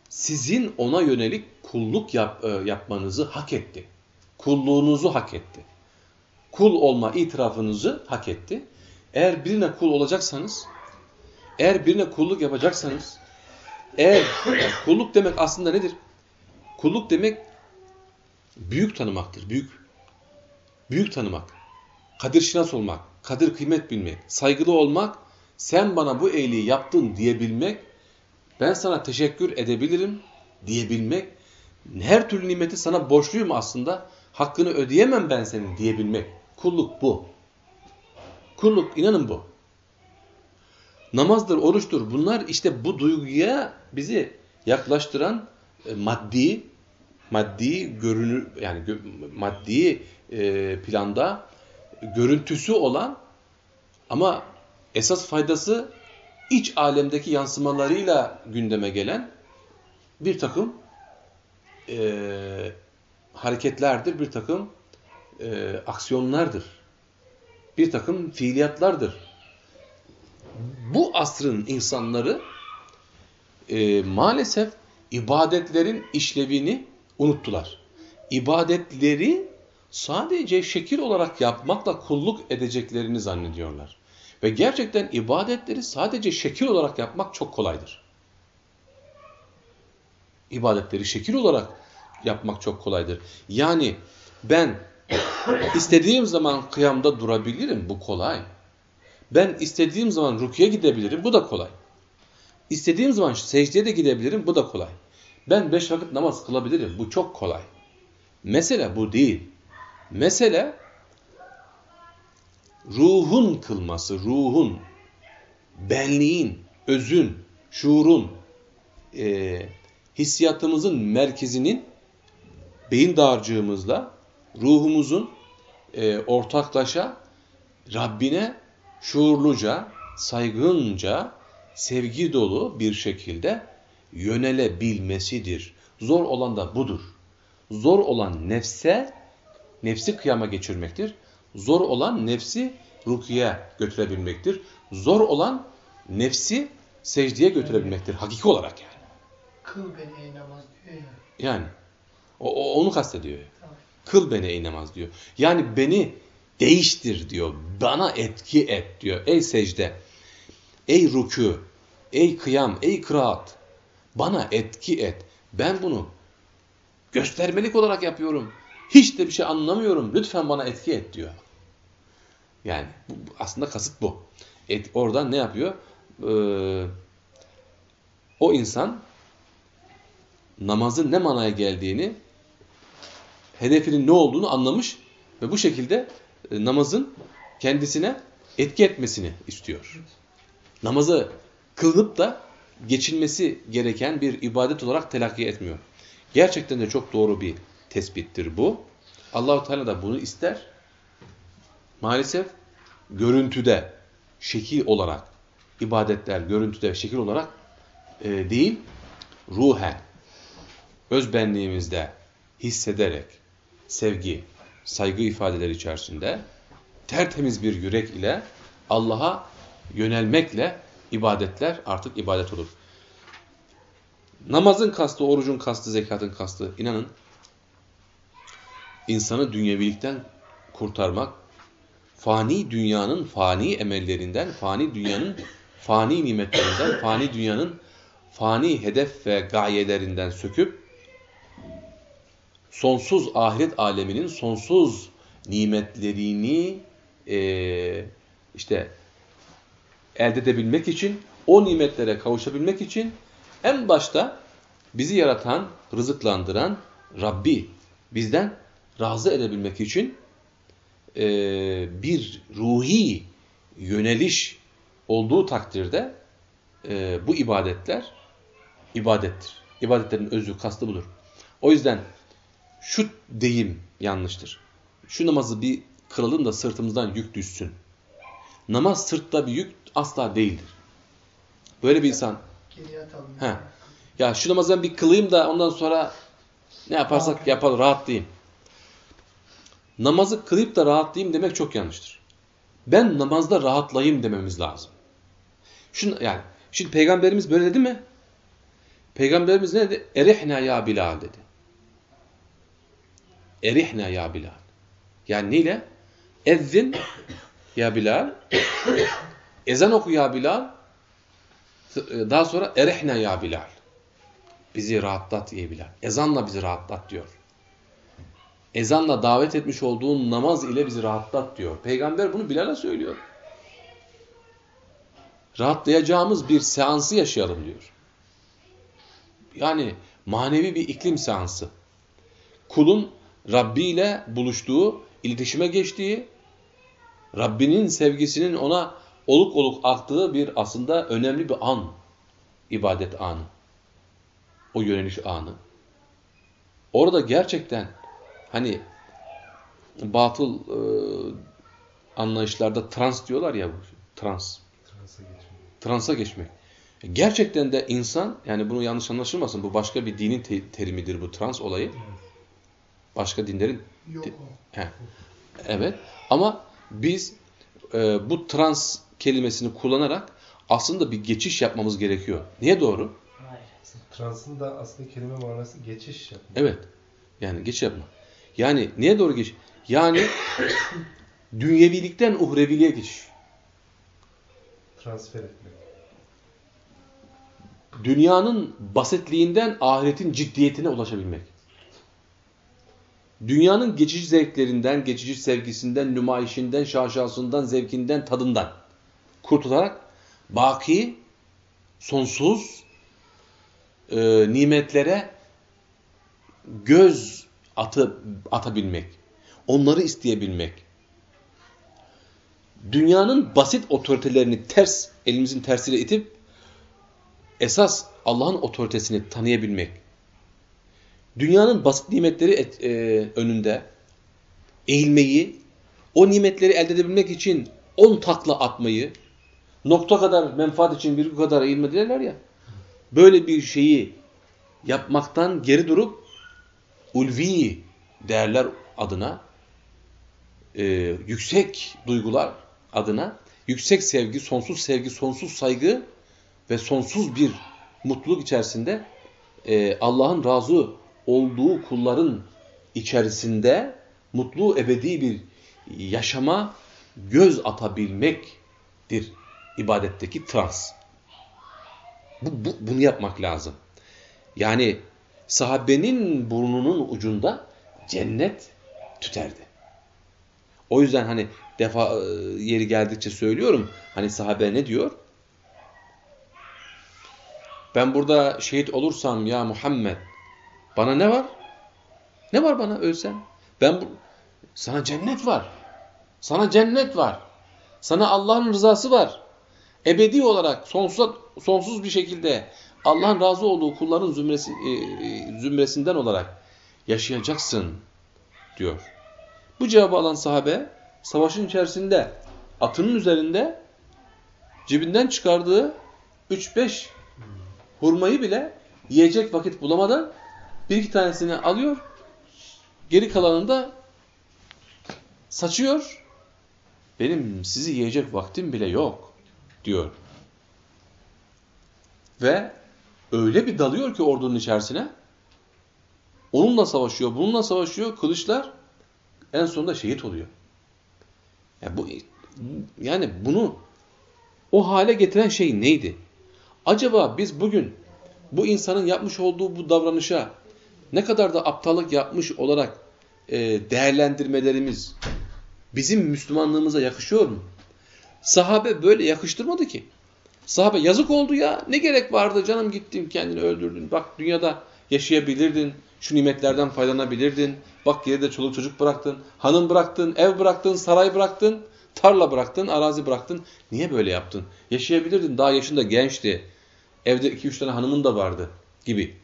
sizin ona yönelik kulluk yap, e, yapmanızı hak etti. Kulluğunuzu hak etti. Kul olma itirafınızı hak etti. Eğer birine kul olacaksanız, eğer birine kulluk yapacaksanız, eğer kulluk demek aslında nedir? Kulluk demek büyük tanımaktır. Büyük. Büyük tanımak. Kadir şinas olmak, kadir kıymet bilmek, saygılı olmak, sen bana bu iyiliği yaptın diyebilmek, ben sana teşekkür edebilirim diyebilmek, her türlü nimeti sana borçluyum aslında, hakkını ödeyemem ben senin diyebilmek. Kulluk bu. Kulluk inanın bu. Namazdır, oruçtur. Bunlar işte bu duyguya bizi yaklaştıran e, maddi, maddi görünür yani maddi e, planda görüntüsü olan ama esas faydası iç alemdeki yansımalarıyla gündeme gelen bir takım e, hareketlerdir, bir takım e, aksiyonlardır, bir takım fiiliyatlardır. Bu asrın insanları e, maalesef ibadetlerin işlevini unuttular. İbadetleri sadece şekil olarak yapmakla kulluk edeceklerini zannediyorlar. Ve gerçekten ibadetleri sadece şekil olarak yapmak çok kolaydır. İbadetleri şekil olarak yapmak çok kolaydır. Yani ben istediğim zaman kıyamda durabilirim, bu kolay. Ben istediğim zaman rukiye gidebilirim, bu da kolay. İstediğim zaman secdeye de gidebilirim, bu da kolay. Ben beş vakit namaz kılabilirim, bu çok kolay. Mesele bu değil. Mesele ruhun kılması, ruhun, benliğin, özün, şuurun, e, hissiyatımızın merkezinin beyin dağarcığımızla ruhumuzun e, ortaklaşa Rabbine şuurluca, saygınca, sevgi dolu bir şekilde yönelebilmesidir. Zor olan da budur. Zor olan nefse, nefsi kıyama geçirmektir. Zor olan nefsi rukiye götürebilmektir. Zor olan nefsi secdeye götürebilmektir. Hakiki olarak yani. Kıl beni namaz diyor ya. Yani. O, o- onu kastediyor. Kıl beni ey namaz diyor. Yani beni değiştir diyor. Bana etki et diyor. Ey secde, ey rükû, ey kıyam, ey kıraat. Bana etki et. Ben bunu göstermelik olarak yapıyorum. Hiç de bir şey anlamıyorum. Lütfen bana etki et diyor. Yani bu- aslında kasıt bu. Et, oradan ne yapıyor? Ee, o insan namazın ne manaya geldiğini, hedefinin ne olduğunu anlamış ve bu şekilde e, namazın kendisine etki etmesini istiyor. Namazı kılınıp da geçilmesi gereken bir ibadet olarak telakki etmiyor. Gerçekten de çok doğru bir tespittir bu. Allahu Teala da bunu ister. Maalesef görüntüde, şekil olarak, ibadetler görüntüde, şekil olarak e, değil, ruhen, öz benliğimizde hissederek, sevgi, saygı ifadeleri içerisinde tertemiz bir yürek ile Allah'a yönelmekle ibadetler artık ibadet olur. Namazın kastı, orucun kastı, zekatın kastı inanın insanı dünyevilikten kurtarmak, fani dünyanın fani emellerinden, fani dünyanın fani nimetlerinden, fani dünyanın fani hedef ve gayelerinden söküp sonsuz ahiret aleminin sonsuz nimetlerini e, işte elde edebilmek için, o nimetlere kavuşabilmek için en başta bizi yaratan, rızıklandıran Rabbi bizden razı edebilmek için e, bir ruhi yöneliş olduğu takdirde e, bu ibadetler ibadettir. İbadetlerin özü, kastı budur. O yüzden şu deyim yanlıştır. Şu namazı bir kılalım da sırtımızdan yük düşsün. Namaz sırtta bir yük asla değildir. Böyle bir insan. He. ya şu namazı ben bir kılayım da ondan sonra ne yaparsak yapalım, rahatlayayım. Namazı kılayıp da rahatlayayım demek çok yanlıştır. Ben namazda rahatlayayım dememiz lazım. Şunu, yani, şimdi peygamberimiz böyle dedi mi? Peygamberimiz ne dedi? Erihna ya Bilal dedi. Erihna ya Bilal. Yani neyle? Ezzin ya Bilal. Ezan oku ya Bilal. Daha sonra erihna ya Bilal. Bizi rahatlat ya Bilal. Ezanla bizi rahatlat diyor. Ezanla davet etmiş olduğun namaz ile bizi rahatlat diyor. Peygamber bunu Bilal'e söylüyor. Rahatlayacağımız bir seansı yaşayalım diyor. Yani manevi bir iklim seansı. Kulun Rabbi ile buluştuğu, iletişime geçtiği, Rabbinin sevgisinin ona oluk oluk aktığı bir aslında önemli bir an. ibadet anı. O yöneliş anı. Orada gerçekten hani batıl e, anlayışlarda trans diyorlar ya trans. Transa geçmek. Transa geçmek. Gerçekten de insan yani bunu yanlış anlaşılmasın bu başka bir dinin te terimidir bu trans olayı. Başka dinlerin Yok. He. Evet ama biz e, bu trans kelimesini kullanarak aslında bir geçiş yapmamız gerekiyor. Niye doğru? Hayır. Transın da aslında kelime manası geçiş yapmak. Evet. Yani geçiş yapma. Yani niye doğru geçiş? Yani dünyevilikten uhreviliğe geçiş. Transfer etmek. Dünyanın basitliğinden ahiretin ciddiyetine ulaşabilmek. Dünyanın geçici zevklerinden, geçici sevgisinden, nümayişinden, şaşasından, zevkinden, tadından kurtularak baki, sonsuz e, nimetlere göz atı, atabilmek. Onları isteyebilmek. Dünyanın basit otoritelerini ters, elimizin tersiyle itip esas Allah'ın otoritesini tanıyabilmek. Dünyanın basit nimetleri et, e, önünde. Eğilmeyi, o nimetleri elde edebilmek için on takla atmayı, nokta kadar menfaat için bir kadar eğilme derler ya, böyle bir şeyi yapmaktan geri durup ulvi değerler adına, e, yüksek duygular adına, yüksek sevgi, sonsuz sevgi, sonsuz saygı ve sonsuz bir mutluluk içerisinde e, Allah'ın razı olduğu kulların içerisinde mutlu ebedi bir yaşama göz atabilmektir ibadetteki trans. Bu, bu, bunu yapmak lazım. Yani sahabenin burnunun ucunda cennet tüterdi. O yüzden hani defa e, yeri geldikçe söylüyorum. Hani sahabe ne diyor? Ben burada şehit olursam ya Muhammed bana ne var? Ne var bana ölsem? Ben bu... sana cennet var. Sana cennet var. Sana Allah'ın rızası var. Ebedi olarak sonsuz sonsuz bir şekilde Allah'ın razı olduğu kulların zümresi, e, e, zümresinden olarak yaşayacaksın diyor. Bu cevabı alan sahabe savaşın içerisinde atının üzerinde cebinden çıkardığı 3-5 hurmayı bile yiyecek vakit bulamadan bir iki tanesini alıyor, geri kalanını da saçıyor. Benim sizi yiyecek vaktim bile yok diyor. Ve öyle bir dalıyor ki ordunun içerisine. Onunla savaşıyor, bununla savaşıyor, kılıçlar en sonunda şehit oluyor. Yani, bu, yani bunu o hale getiren şey neydi? Acaba biz bugün bu insanın yapmış olduğu bu davranışa ne kadar da aptallık yapmış olarak e, değerlendirmelerimiz bizim Müslümanlığımıza yakışıyor mu? Sahabe böyle yakıştırmadı ki. Sahabe yazık oldu ya ne gerek vardı canım gittin kendini öldürdün. Bak dünyada yaşayabilirdin, şu nimetlerden faydalanabilirdin. Bak geride çoluk çocuk bıraktın, hanım bıraktın, ev bıraktın, saray bıraktın, tarla bıraktın, arazi bıraktın. Niye böyle yaptın? Yaşayabilirdin, daha yaşında gençti. Evde iki üç tane hanımın da vardı gibi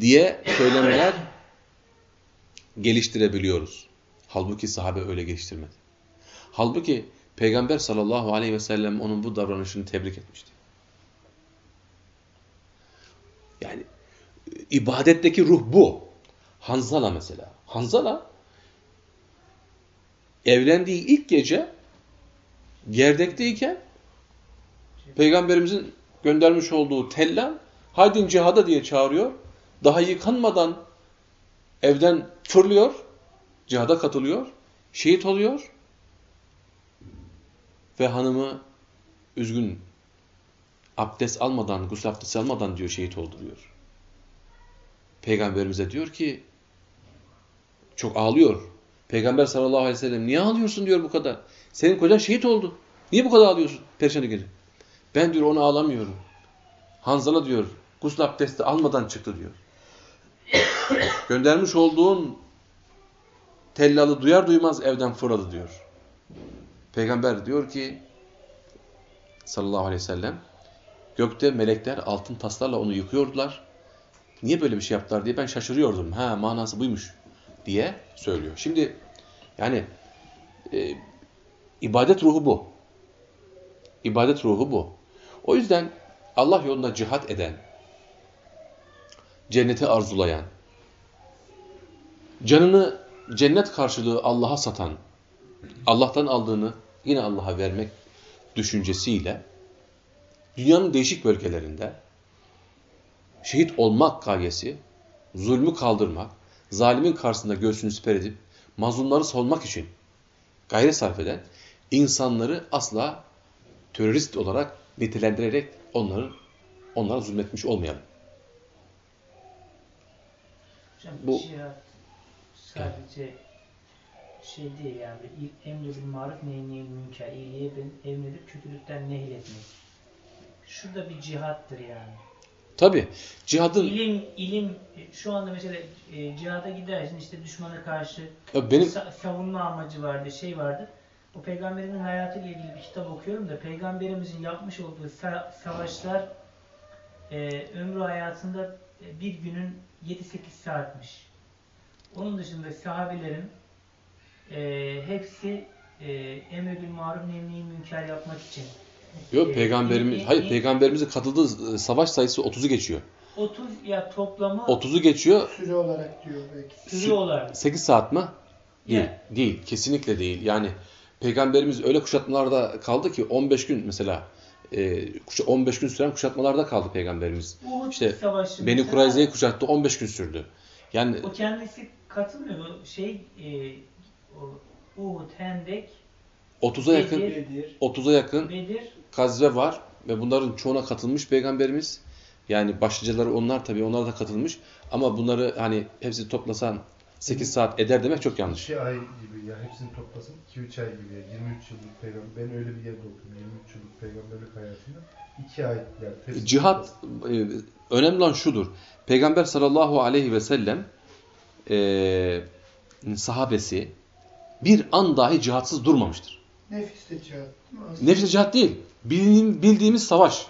diye söylemeler geliştirebiliyoruz. Halbuki sahabe öyle geliştirmedi. Halbuki Peygamber sallallahu aleyhi ve sellem onun bu davranışını tebrik etmişti. Yani ibadetteki ruh bu. Hanzala mesela. Hanzala evlendiği ilk gece gerdekteyken Peygamberimizin göndermiş olduğu tellal haydin cihada diye çağırıyor. Daha yıkanmadan evden fırlıyor. Cihada katılıyor. Şehit oluyor. Ve hanımı üzgün abdest almadan, gusül abdesti almadan diyor şehit oldu diyor. Peygamberimize diyor ki çok ağlıyor. Peygamber sallallahu aleyhi ve sellem niye ağlıyorsun diyor bu kadar. Senin kocan şehit oldu. Niye bu kadar ağlıyorsun perşembe günü? Ben diyor onu ağlamıyorum. Hanzala diyor gusül abdesti almadan çıktı diyor. Göndermiş olduğun tellalı duyar duymaz evden fırladı diyor. Peygamber diyor ki sallallahu aleyhi ve sellem gökte melekler altın taslarla onu yıkıyordular. Niye böyle bir şey yaptılar diye ben şaşırıyordum. Ha manası buymuş diye söylüyor. Şimdi yani e, ibadet ruhu bu. İbadet ruhu bu. O yüzden Allah yolunda cihat eden, cenneti arzulayan, canını cennet karşılığı Allah'a satan, Allah'tan aldığını yine Allah'a vermek düşüncesiyle dünyanın değişik bölgelerinde şehit olmak gayesi, zulmü kaldırmak, zalimin karşısında göğsünü siper edip mazlumları savunmak için gayret sarf eden insanları asla terörist olarak nitelendirerek onları onlara zulmetmiş olmayalım. Hocam Bu- cihat sadece şey değil yani emri bil maruf nehyine münker iyiliğe ben emredip kötülükten nehyetmek. Şurada bir cihattır yani. Tabi cihadın İlim, ilim şu anda mesela e, cihada gidersin işte düşmana karşı Ya benim sa- savunma amacı vardı, şey vardı. O peygamberimizin hayatıyla ilgili bir kitap okuyorum da peygamberimizin yapmış olduğu sa- savaşlar e, ömrü hayatında e, bir günün 7-8 saatmiş. Onun dışında sahabelerin e, hepsi e, emri bil maruf nehyine münker yapmak için. yok e, peygamberimiz hayır peygamberimizin katıldığı e, savaş sayısı 30'u geçiyor. 30 ya toplamı 30'u geçiyor. Süre olarak diyor belki. sürü olarak. 8 saat mi? Değil. Ya. Değil. Kesinlikle değil. Yani peygamberimiz öyle kuşatmalarda kaldı ki 15 gün mesela e, kuşa- 15 gün süren kuşatmalarda kaldı peygamberimiz. Uhud İşte Savaşı Beni Kurayza'yı kuşattı 15 gün sürdü. Yani O kendisi katılmıyor. Bu şey e, o Uhud, Hendek, 30'a yakın Bedir, 30'a yakın Bedir, gazve var ve bunların çoğuna katılmış peygamberimiz. Yani başlıcaları onlar tabii onlar da katılmış ama bunları hani hepsi toplasan 8 saat eder demek çok yanlış. 2 ay gibi ya hepsini toplasın 2-3 ay gibi ya 23 yıllık peygamber ben öyle bir yerde okudum 23 yıllık peygamberlik hayatında 2 ay yani hepsini Cihat toplasın. e, önemli olan şudur. Peygamber sallallahu aleyhi ve sellem e, sahabesi bir an dahi cihatsız durmamıştır. Cihat. değil mi? Aslında Nefis cihat değil. Bildiğim- bildiğimiz savaş.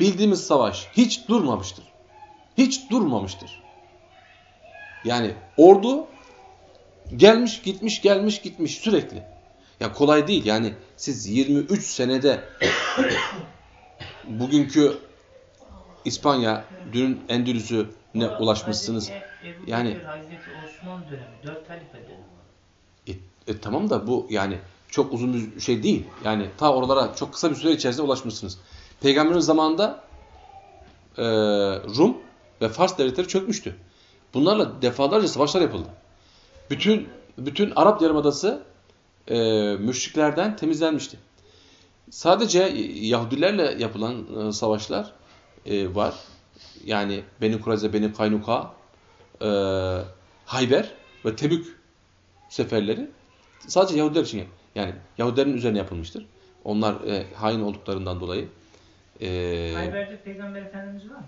Bildiğimiz savaş. Hiç durmamıştır. Hiç durmamıştır. Yani ordu gelmiş gitmiş gelmiş gitmiş sürekli. Ya kolay değil yani siz 23 senede bugünkü İspanya, dün Endülüs'ü ne O ulaşmışsınız. Hazreti Yani- Hazreti Osman dönemi, dört halife dönemi. E, e, tamam da bu yani çok uzun bir şey değil. Yani ta oralara çok kısa bir süre içerisinde ulaşmışsınız. Peygamberin zamanında e, Rum ve Fars devletleri çökmüştü. Bunlarla defalarca savaşlar yapıldı. Bütün bütün Arap Yarımadası e, müşriklerden temizlenmişti. Sadece Yahudilerle yapılan e, savaşlar e, var. yani Beni Kureyze, Beni Kaynuka, e, Hayber ve Tebük seferleri sadece Yahudiler için yani Yahudilerin üzerine yapılmıştır. Onlar e, hain olduklarından dolayı. E, Hayber'de Peygamber Efendimiz var mı?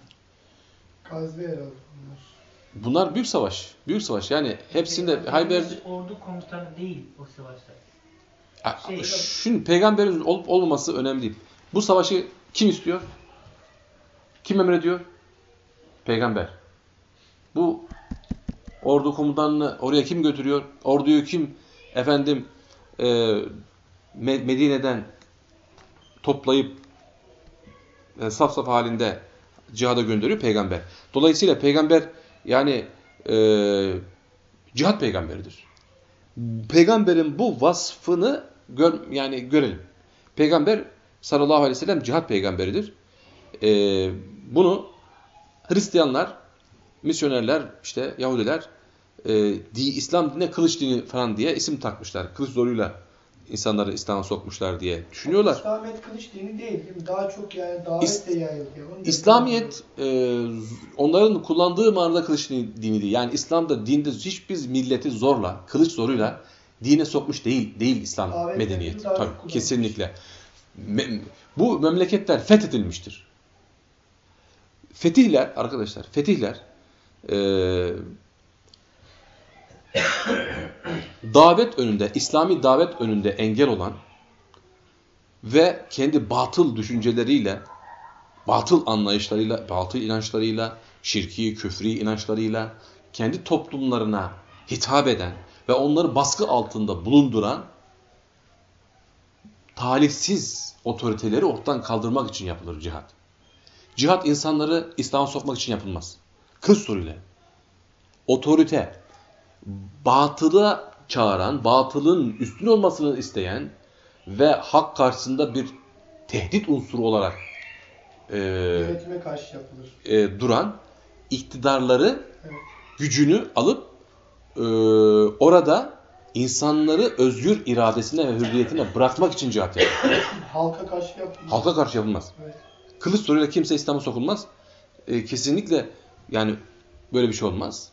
Gazve herhalde bunlar. Bunlar büyük savaş. Büyük savaş. Yani hepsinde Hayber ordu komutanı değil o savaşta. Şey- Şimdi peygamberin olup olmaması önemli değil. Bu savaşı kim istiyor? Kim emrediyor? Peygamber. Bu ordu komutanını oraya kim götürüyor? Orduyu kim efendim e, Me- Medine'den toplayıp e, saf saf halinde cihada gönderiyor? Peygamber. Dolayısıyla peygamber yani e, cihat peygamberidir peygamberin bu vasfını gör, yani görelim. Peygamber sallallahu aleyhi ve sellem cihat peygamberidir. Ee, bunu Hristiyanlar, misyonerler, işte Yahudiler e, di, İslam dinine kılıç dini falan diye isim takmışlar. Kılıç zoruyla insanları İslam'a sokmuşlar diye düşünüyorlar. İslamiyet kılıç dini değil? Daha çok yani davetle yayılıyor. Onu İslamiyet e, onların kullandığı manada kılıç dini değil. Yani İslam'da dinde hiçbir milleti zorla, kılıç zoruyla dine sokmuş değil değil İslam Davet medeniyeti. Tabii kullanmış. kesinlikle. Me- bu memleketler fethedilmiştir. Fetihler arkadaşlar, fetihler e, davet önünde, İslami davet önünde engel olan ve kendi batıl düşünceleriyle, batıl anlayışlarıyla, batıl inançlarıyla, şirki, küfri inançlarıyla kendi toplumlarına hitap eden ve onları baskı altında bulunduran talihsiz otoriteleri ortadan kaldırmak için yapılır cihat. Cihat insanları İslam'a sokmak için yapılmaz. Kız soruyla. Otorite, batıla çağıran, batılın üstün olmasını isteyen ve hak karşısında bir tehdit unsuru olarak e, Yönetime karşı yapılır. e, duran iktidarları Evet. gücünü alıp e, orada insanları özgür iradesine ve hürriyetine bırakmak için cihat yapıyor. Halka karşı yapılır. Halka karşı yapılmaz. Evet. Kılıç zoruyla kimse İslam'a sokulmaz. E, kesinlikle yani böyle bir şey olmaz.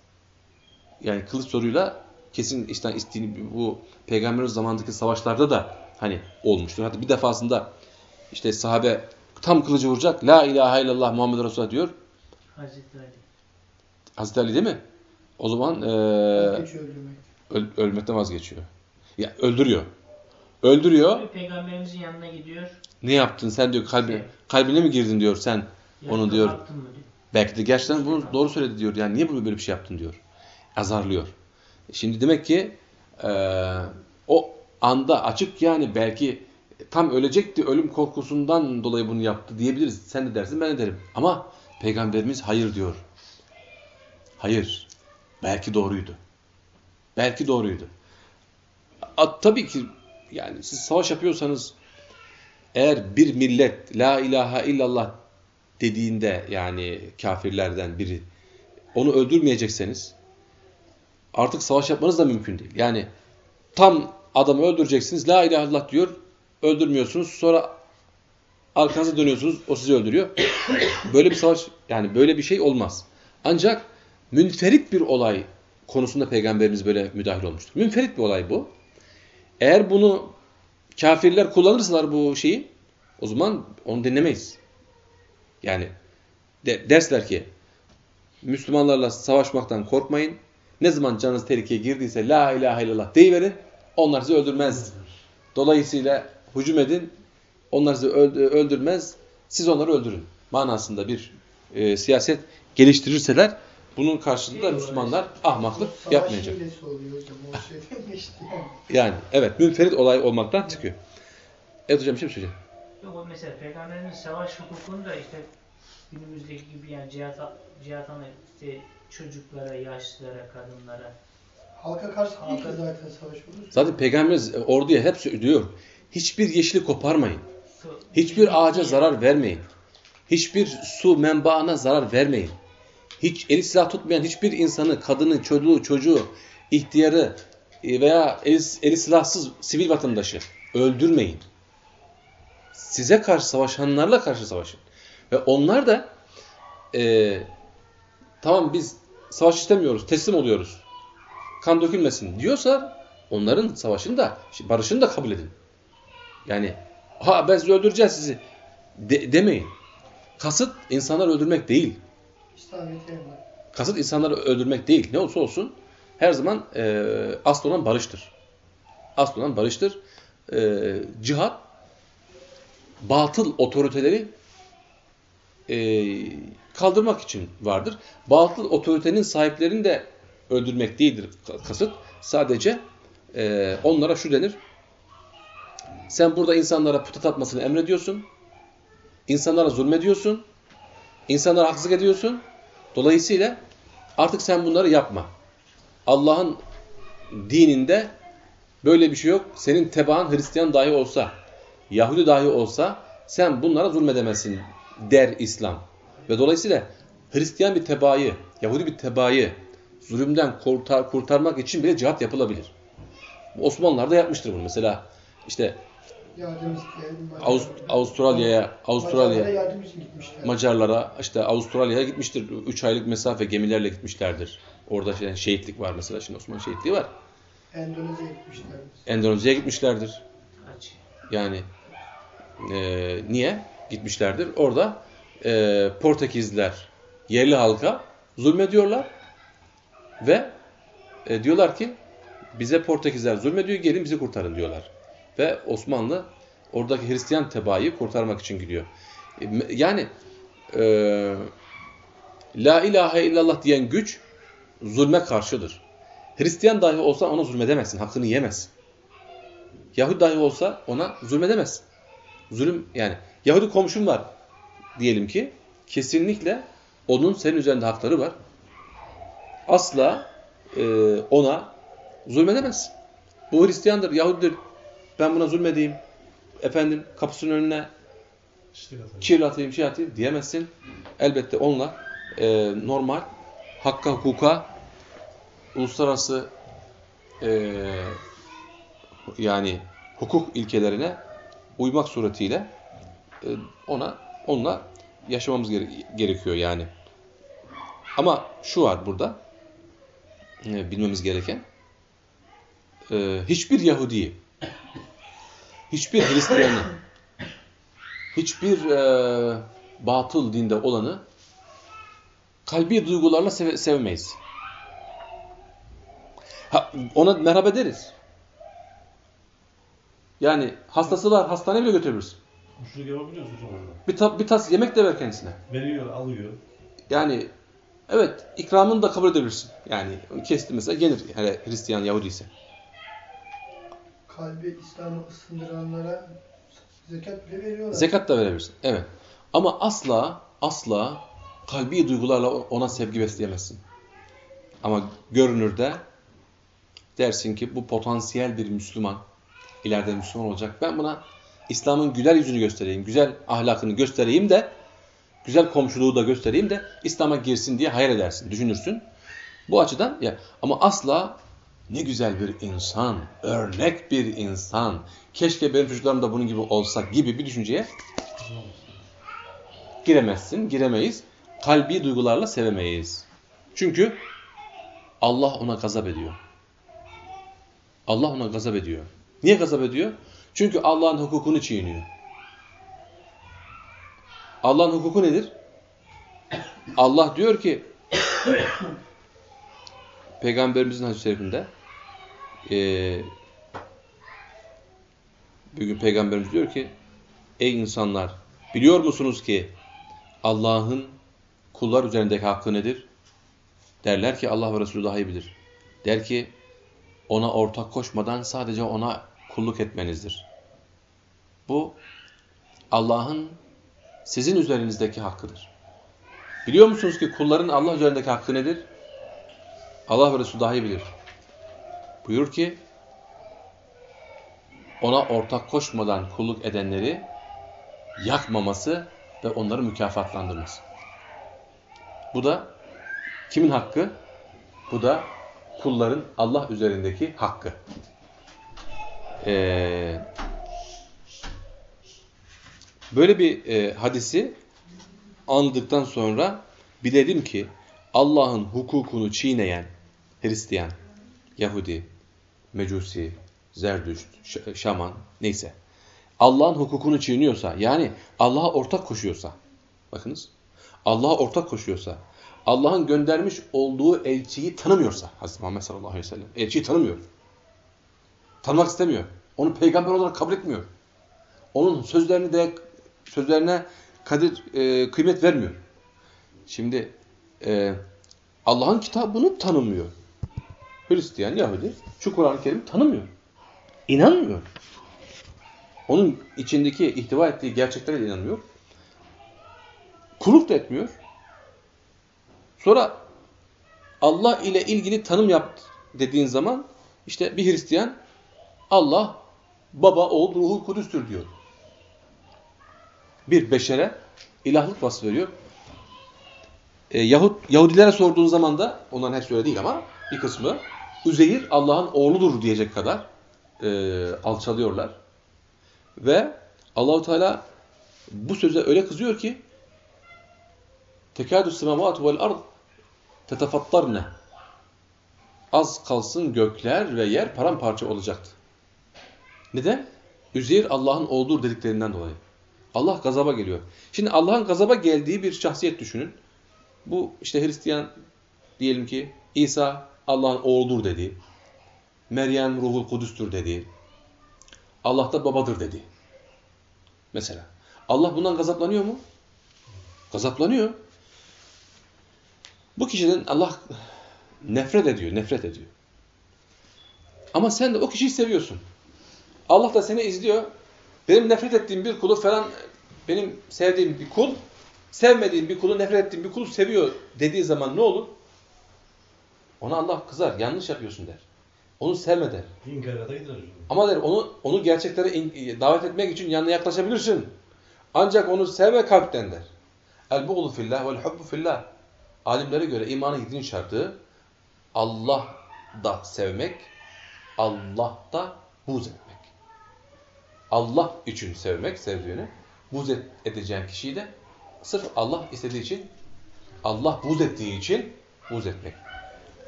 Yani kılıç zoruyla kesin İslam isteğini bu peygamberin zamandaki savaşlarda da hani olmuştur. Hatta bir defasında işte sahabe tam kılıcı vuracak. La ilahe illallah Muhammed Resulullah diyor. Hazreti Ali. Hazreti Ali değil mi? O zaman e, öl- ölmekten vazgeçiyor. Ya öldürüyor. Öldürüyor. Peygamberimizin yanına gidiyor. Ne yaptın sen diyor kalbine, kalbine mi girdin diyor sen. Onu "Yakın diyor. attın mı?" diyor. Belki de gerçekten bunu doğru söyledi diyor. Yani niye böyle bir şey yaptın diyor. Azarlıyor. Şimdi demek ki eee, o anda açık yani belki tam ölecekti ölüm korkusundan dolayı bunu yaptı diyebiliriz. Sen de dersin ben de derim. Ama peygamberimiz hayır diyor. Hayır. Belki doğruydu. Belki doğruydu. A, tabii ki yani siz savaş yapıyorsanız eğer bir millet la ilahe illallah dediğinde yani kafirlerden biri onu öldürmeyecekseniz artık savaş yapmanız da mümkün değil. Yani tam adamı öldüreceksiniz la ilahe illallah diyor öldürmüyorsunuz sonra arkanıza dönüyorsunuz o sizi öldürüyor. Böyle bir savaş yani böyle bir şey olmaz. Ancak münferit bir olay konusunda peygamberimiz böyle müdahil olmuştur. Münferit bir olay bu. Eğer bunu kafirler kullanırsalar bu şeyi o zaman onu dinlemeyiz. Yani de, dersler ki Müslümanlarla savaşmaktan korkmayın. Ne zaman canınız tehlikeye girdiyse la ilahe illallah deyiverin. Onlar sizi öldürmez. Dolayısıyla hücum edin. Onlar sizi öld- öldürmez. Siz onları öldürün. Manasında bir e, siyaset geliştirirseler bunun karşılığında Müslümanlar ahmaklık Savaş yapmayacak. geçti yani. Evet münferit olay olmaktan çıkıyor. Evet hocam bir şey mi söyleyeceğim? Yok o mesela Peygamberimiz savaş hukukunu da işte günümüzdeki gibi yani cihat, cihat işte çocuklara, yaşlılara, kadınlara Halka karşı Halka- zaten savaş olur. Zaten Peygamberimiz orduya hep söylüyor. Hiçbir yeşili koparmayın. Hiçbir ağaca zarar vermeyin. Hiçbir su menbaına zarar vermeyin. Hiç eli silah tutmayan hiçbir insanı, kadını, çocuğu, çocuğu, ihtiyarı e, veya eli, eli silahsız sivil vatandaşı öldürmeyin. Size karşı savaşanlarla karşı savaşın. Ve onlar da e, tamam biz savaş istemiyoruz, teslim oluyoruz. Kan dökülmesin diyorsa onların savaşını da, barışını da kabul edin. Yani ha biz öldüreceğiz sizi de, demeyin. Kasıt insanları öldürmek değil. Kasıt insanları öldürmek değil. Ne olsa olsun her zaman e, asıl olan barıştır. Asıl olan barıştır. E, cihat batıl otoriteleri e, kaldırmak için vardır. Batıl otoritenin sahiplerini de öldürmek değildir kasıt. Sadece e, onlara şu denir. Sen burada insanlara puta tapmasını emrediyorsun. İnsanlara zulmediyorsun. İnsanlara haksızlık ediyorsun. Dolayısıyla artık sen bunları yapma. Allah'ın dininde böyle bir şey yok. Senin tebaan Hristiyan dahi olsa, Yahudi dahi olsa sen bunlara zulmedemezsin der İslam. Ve dolayısıyla Hristiyan bir tebaayı, Yahudi bir tebaayı zulümden kurtar, kurtarmak için bile cihat yapılabilir. Osmanlılar da yapmıştır bunu. Mesela işte Avust Avustralya'ya, Avustralya, Macarlara işte Avustralya'ya gitmiştir. 3 aylık mesafe gemilerle gitmişlerdir. Orada şey, şehitlik var mesela. Şimdi Osmanlı şehitliği var. Endonezya'ya gitmişler. Endonezya'ya gitmişlerdir. Yani e, niye gitmişlerdir? Orada e, Portekizliler yerli halka zulmediyorlar ve e, diyorlar ki bize Portekizler zulmediyor gelin bizi kurtarın diyorlar. Ve Osmanlı oradaki Hristiyan tebaayı kurtarmak için gidiyor. E, yani e, La ilahe illallah diyen güç zulme karşıdır. Hristiyan dahi olsa ona zulmedemezsin, hakkını yemezsin. Yahudi dahi olsa ona zulmedemezsin. Zulüm yani Yahudi komşun var diyelim ki kesinlikle onun senin üzerinde hakları var. Asla e, ona zulmedemezsin. Bu Hristiyandır, Yahudidir. Ben buna zulmedeyim. Efendim kapısının önüne kirli atayım, şey atayım diyemezsin. Elbette onunla e, normal hakka, hukuka, uluslararası e, yani hukuk ilkelerine uymak suretiyle e, ona onunla yaşamamız gere gerekiyor yani. Ama şu var burada e, bilmemiz gereken e, hiçbir Yahudi'yi hiçbir Hristiyanı hiçbir batıl dinde olanı kalbi duygularla seve, sevmeyiz. Ha, ona merhaba deriz. Yani hastası var, hastaneye bile götürebilirsin. Komşuluk yapabiliyoruz hocam orada. Bir, ta, bir tas yemek de ver kendisine. Veriyor, alıyor. Yani evet ikramını da kabul edebilirsin. Yani kesti mesela yenir. Hele Hristiyan, Yahudi ise. Kalbi İslam'ı ısındıranlara zekat bile veriyorlar. Zekat da verebilirsin. Evet. Ama asla asla kalbi duygularla ona sevgi besleyemezsin. Ama görünürde dersin ki bu potansiyel bir Müslüman. İleride Müslüman olacak. Ben buna İslam'ın güler yüzünü göstereyim, güzel ahlakını göstereyim de güzel komşuluğu da göstereyim de İslam'a girsin diye hayal edersin, düşünürsün. Bu açıdan ya ama asla ne güzel bir insan, örnek bir insan. Keşke benim çocuklarım da bunun gibi olsa gibi bir düşünceye giremezsin, giremeyiz. Kalbi duygularla sevemeyiz. Çünkü Allah ona gazap ediyor. Allah ona gazap ediyor. Niye gazap ediyor? Çünkü Allah'ın hukukunu çiğniyor. Allah'ın hukuku nedir? Allah diyor ki Peygamberimizin hadis-i şerifinde eee bugün Peygamberimiz diyor ki Ey insanlar biliyor musunuz ki Allah'ın kullar üzerindeki hakkı nedir? Derler ki Allah ve Resulü daha iyi bilir. Der ki ona ortak koşmadan sadece ona kulluk etmenizdir. Bu Allah'ın sizin üzerinizdeki hakkıdır. Biliyor musunuz ki kulların Allah üzerindeki hakkı nedir? Allah ve Resulü daha bilir. Buyur ki ona ortak koşmadan kulluk edenleri yakmaması ve onları mükafatlandırması. Bu da kimin hakkı? Bu da kulların Allah üzerindeki hakkı. Ee, böyle bir e, hadisi anladıktan sonra bilelim ki Allah'ın hukukunu çiğneyen Hristiyan, Yahudi, Mecusi, Zerdüşt, Şaman neyse Allah'ın hukukunu çiğniyorsa yani Allah'a ortak koşuyorsa bakınız Allah'a ortak koşuyorsa Allah'ın göndermiş olduğu elçiyi tanımıyorsa Hazreti Muhammed sallallahu aleyhi ve sellem elçiyi tanımıyor. Tanımak istemiyor. Onu peygamber olarak kabul etmiyor. Onun sözlerini de sözlerine kadir e, kıymet vermiyor. Şimdi e, Allah'ın kitabını tanımıyor. Hristiyan, Yahudi şu Kur'an-ı Kerim tanımıyor. İnanmıyor. Onun içindeki ihtiva ettiği gerçeklere inanmıyor. Kulluk da etmiyor. Sonra Allah ile ilgili tanım yap dediğin zaman işte bir Hristiyan Allah baba, oğul, ruhu, kudüstür diyor. Bir beşere ilahlık vasfı veriyor. E, Yahut, Yahudilere sorduğun zaman da onların hepsi öyle değil ama bir kısmı Üzeyir Allah'ın oğludur diyecek kadar e, alçalıyorlar. Ve Allahu Teala bu söze öyle kızıyor ki tekadü semavatu vel ard tetefattarne az kalsın gökler ve yer paramparça olacaktı. Neden? Üzeyir Allah'ın oğludur dediklerinden dolayı. Allah gazaba geliyor. Şimdi Allah'ın gazaba geldiği bir şahsiyet düşünün. Bu işte Hristiyan diyelim ki İsa Allah'ın oğludur dedi. Meryem ruhul kudüstür dedi. Allah da babadır dedi. Mesela. Allah bundan gazaplanıyor mu? Gazaplanıyor. Bu kişiden Allah nefret ediyor, nefret ediyor. Ama sen de o kişiyi seviyorsun. Allah da seni izliyor. Benim nefret ettiğim bir kulu falan, benim sevdiğim bir kul, sevmediğim bir kulu, nefret ettiğim bir kulu seviyor dediği zaman ne olur? Ona Allah kızar, yanlış yapıyorsun der. Onu sevme der. Ama der onu onu gerçeklere in- davet etmek için yanına yaklaşabilirsin. Ancak onu sevme kalpten der. El buğdu fillah vel hubbu fillah. Alimlere göre imanın yedinci şartı Allah da sevmek, Allah da buğz etmek. Allah için sevmek, sevdiğini, buğz et- edeceğin kişiyi de sırf Allah istediği için, Allah buğz ettiği için buğz etmek.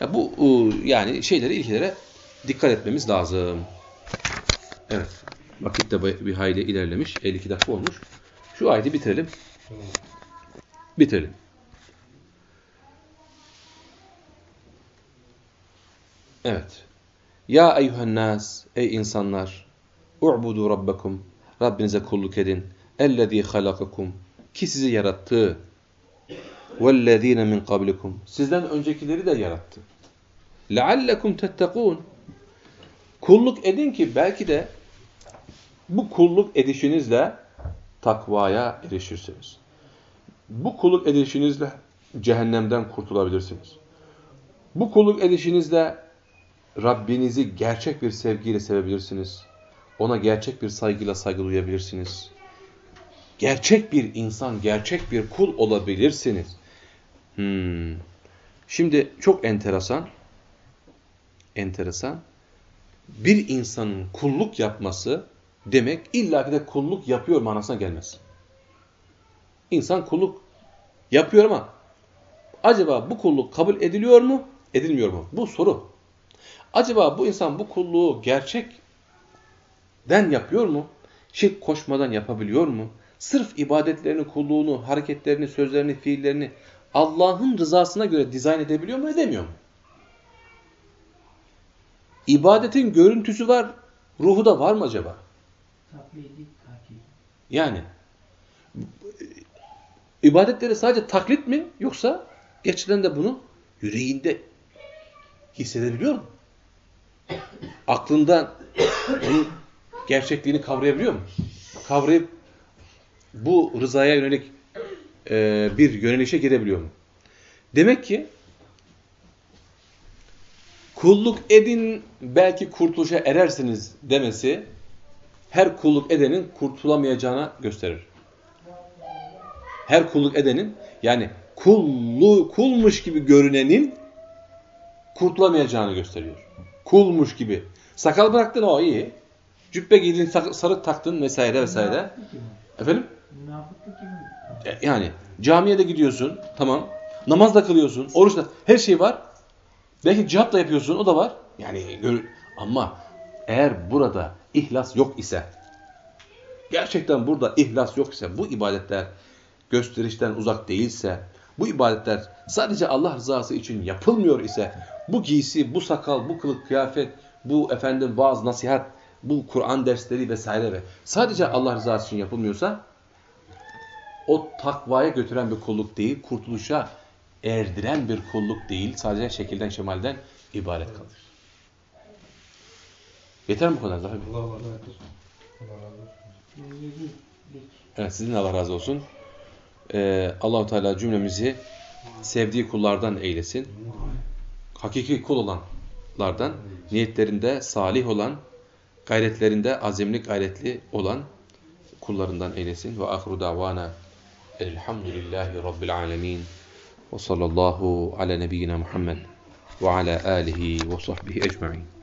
Ya bu yani şeylere, ilkelere dikkat etmemiz lazım. Evet. Vakit de bir hayli ilerlemiş. 52 dakika olmuş. Şu ayeti bitirelim. Bitirelim. Evet. Ya eyyühen ey insanlar, u'budu rabbakum, Rabbinize kulluk edin. Ellezî halakakum, ki sizi yarattı. Vellezîne min kablikum, sizden öncekileri de yarattı. Leallekum tettekûn, kulluk edin ki belki de bu kulluk edişinizle takvaya erişirsiniz. Bu kulluk edişinizle cehennemden kurtulabilirsiniz. Bu kulluk edişinizle Rabbinizi gerçek bir sevgiyle sevebilirsiniz. Ona gerçek bir saygıyla saygı duyabilirsiniz. Gerçek bir insan, gerçek bir kul olabilirsiniz. Hmm. Şimdi çok enteresan enteresan. Bir insanın kulluk yapması demek illaki de kulluk yapıyor manasına gelmez. İnsan kulluk yapıyor ama acaba bu kulluk kabul ediliyor mu, edilmiyor mu? Bu soru. Acaba bu insan bu kulluğu gerçekten yapıyor mu? Şirk koşmadan yapabiliyor mu? Sırf ibadetlerini, kulluğunu, hareketlerini, sözlerini, fiillerini Allah'ın rızasına göre dizayn edebiliyor mu, edemiyor mu? İbadetin görüntüsü var, ruhu da var mı acaba? Yani ibadetleri sadece taklit mi yoksa gerçekten de bunu yüreğinde hissedebiliyor mu? Aklından onun gerçekliğini kavrayabiliyor mu? Kavrayıp bu rızaya yönelik e, bir yönelişe girebiliyor mu? Demek ki kulluk edin belki kurtuluşa erersiniz demesi her kulluk edenin kurtulamayacağına gösterir. Her kulluk edenin yani kullu, kulmuş gibi görünenin kurtulamayacağını gösteriyor. Kulmuş gibi. Sakal bıraktın o iyi. Cübbe giydin, sarık taktın vesaire vesaire. Münafıklık gibi. Efendim? Münafıklık gibi. E, Yani camiye de gidiyorsun tamam. Namaz da kılıyorsun, oruç da, her şey var. Belki cihat da yapıyorsun, o da var. Yani gör- ama eğer burada ihlas yok ise, gerçekten burada ihlas yok ise, bu ibadetler gösterişten uzak değilse, bu ibadetler sadece Allah rızası için yapılmıyor ise, bu giysi, bu sakal, bu kılık kıyafet, bu efendim vaaz, nasihat, bu Kur'an dersleri vesaire ve sadece Allah rızası için yapılmıyorsa, o takvaya götüren bir kulluk değil, kurtuluşa erdiren bir kulluk değil, sadece şekilden şemalden ibaret kalır. Yeter mi bu kadar? Zafer Bey? Allah razı olsun. Evet sizin Allah razı olsun. Ee, Allahu Teala cümlemizi sevdiği kullardan eylesin. Hakiki kul olanlardan, niyetlerinde salih olan, gayretlerinde azimli gayretli olan kullarından eylesin. Ve ahru davana elhamdülillahi rabbil alemin. Ve sallallahu ala nebiyyina Muhammed ve ala alihi ve sahbihi ecma'in.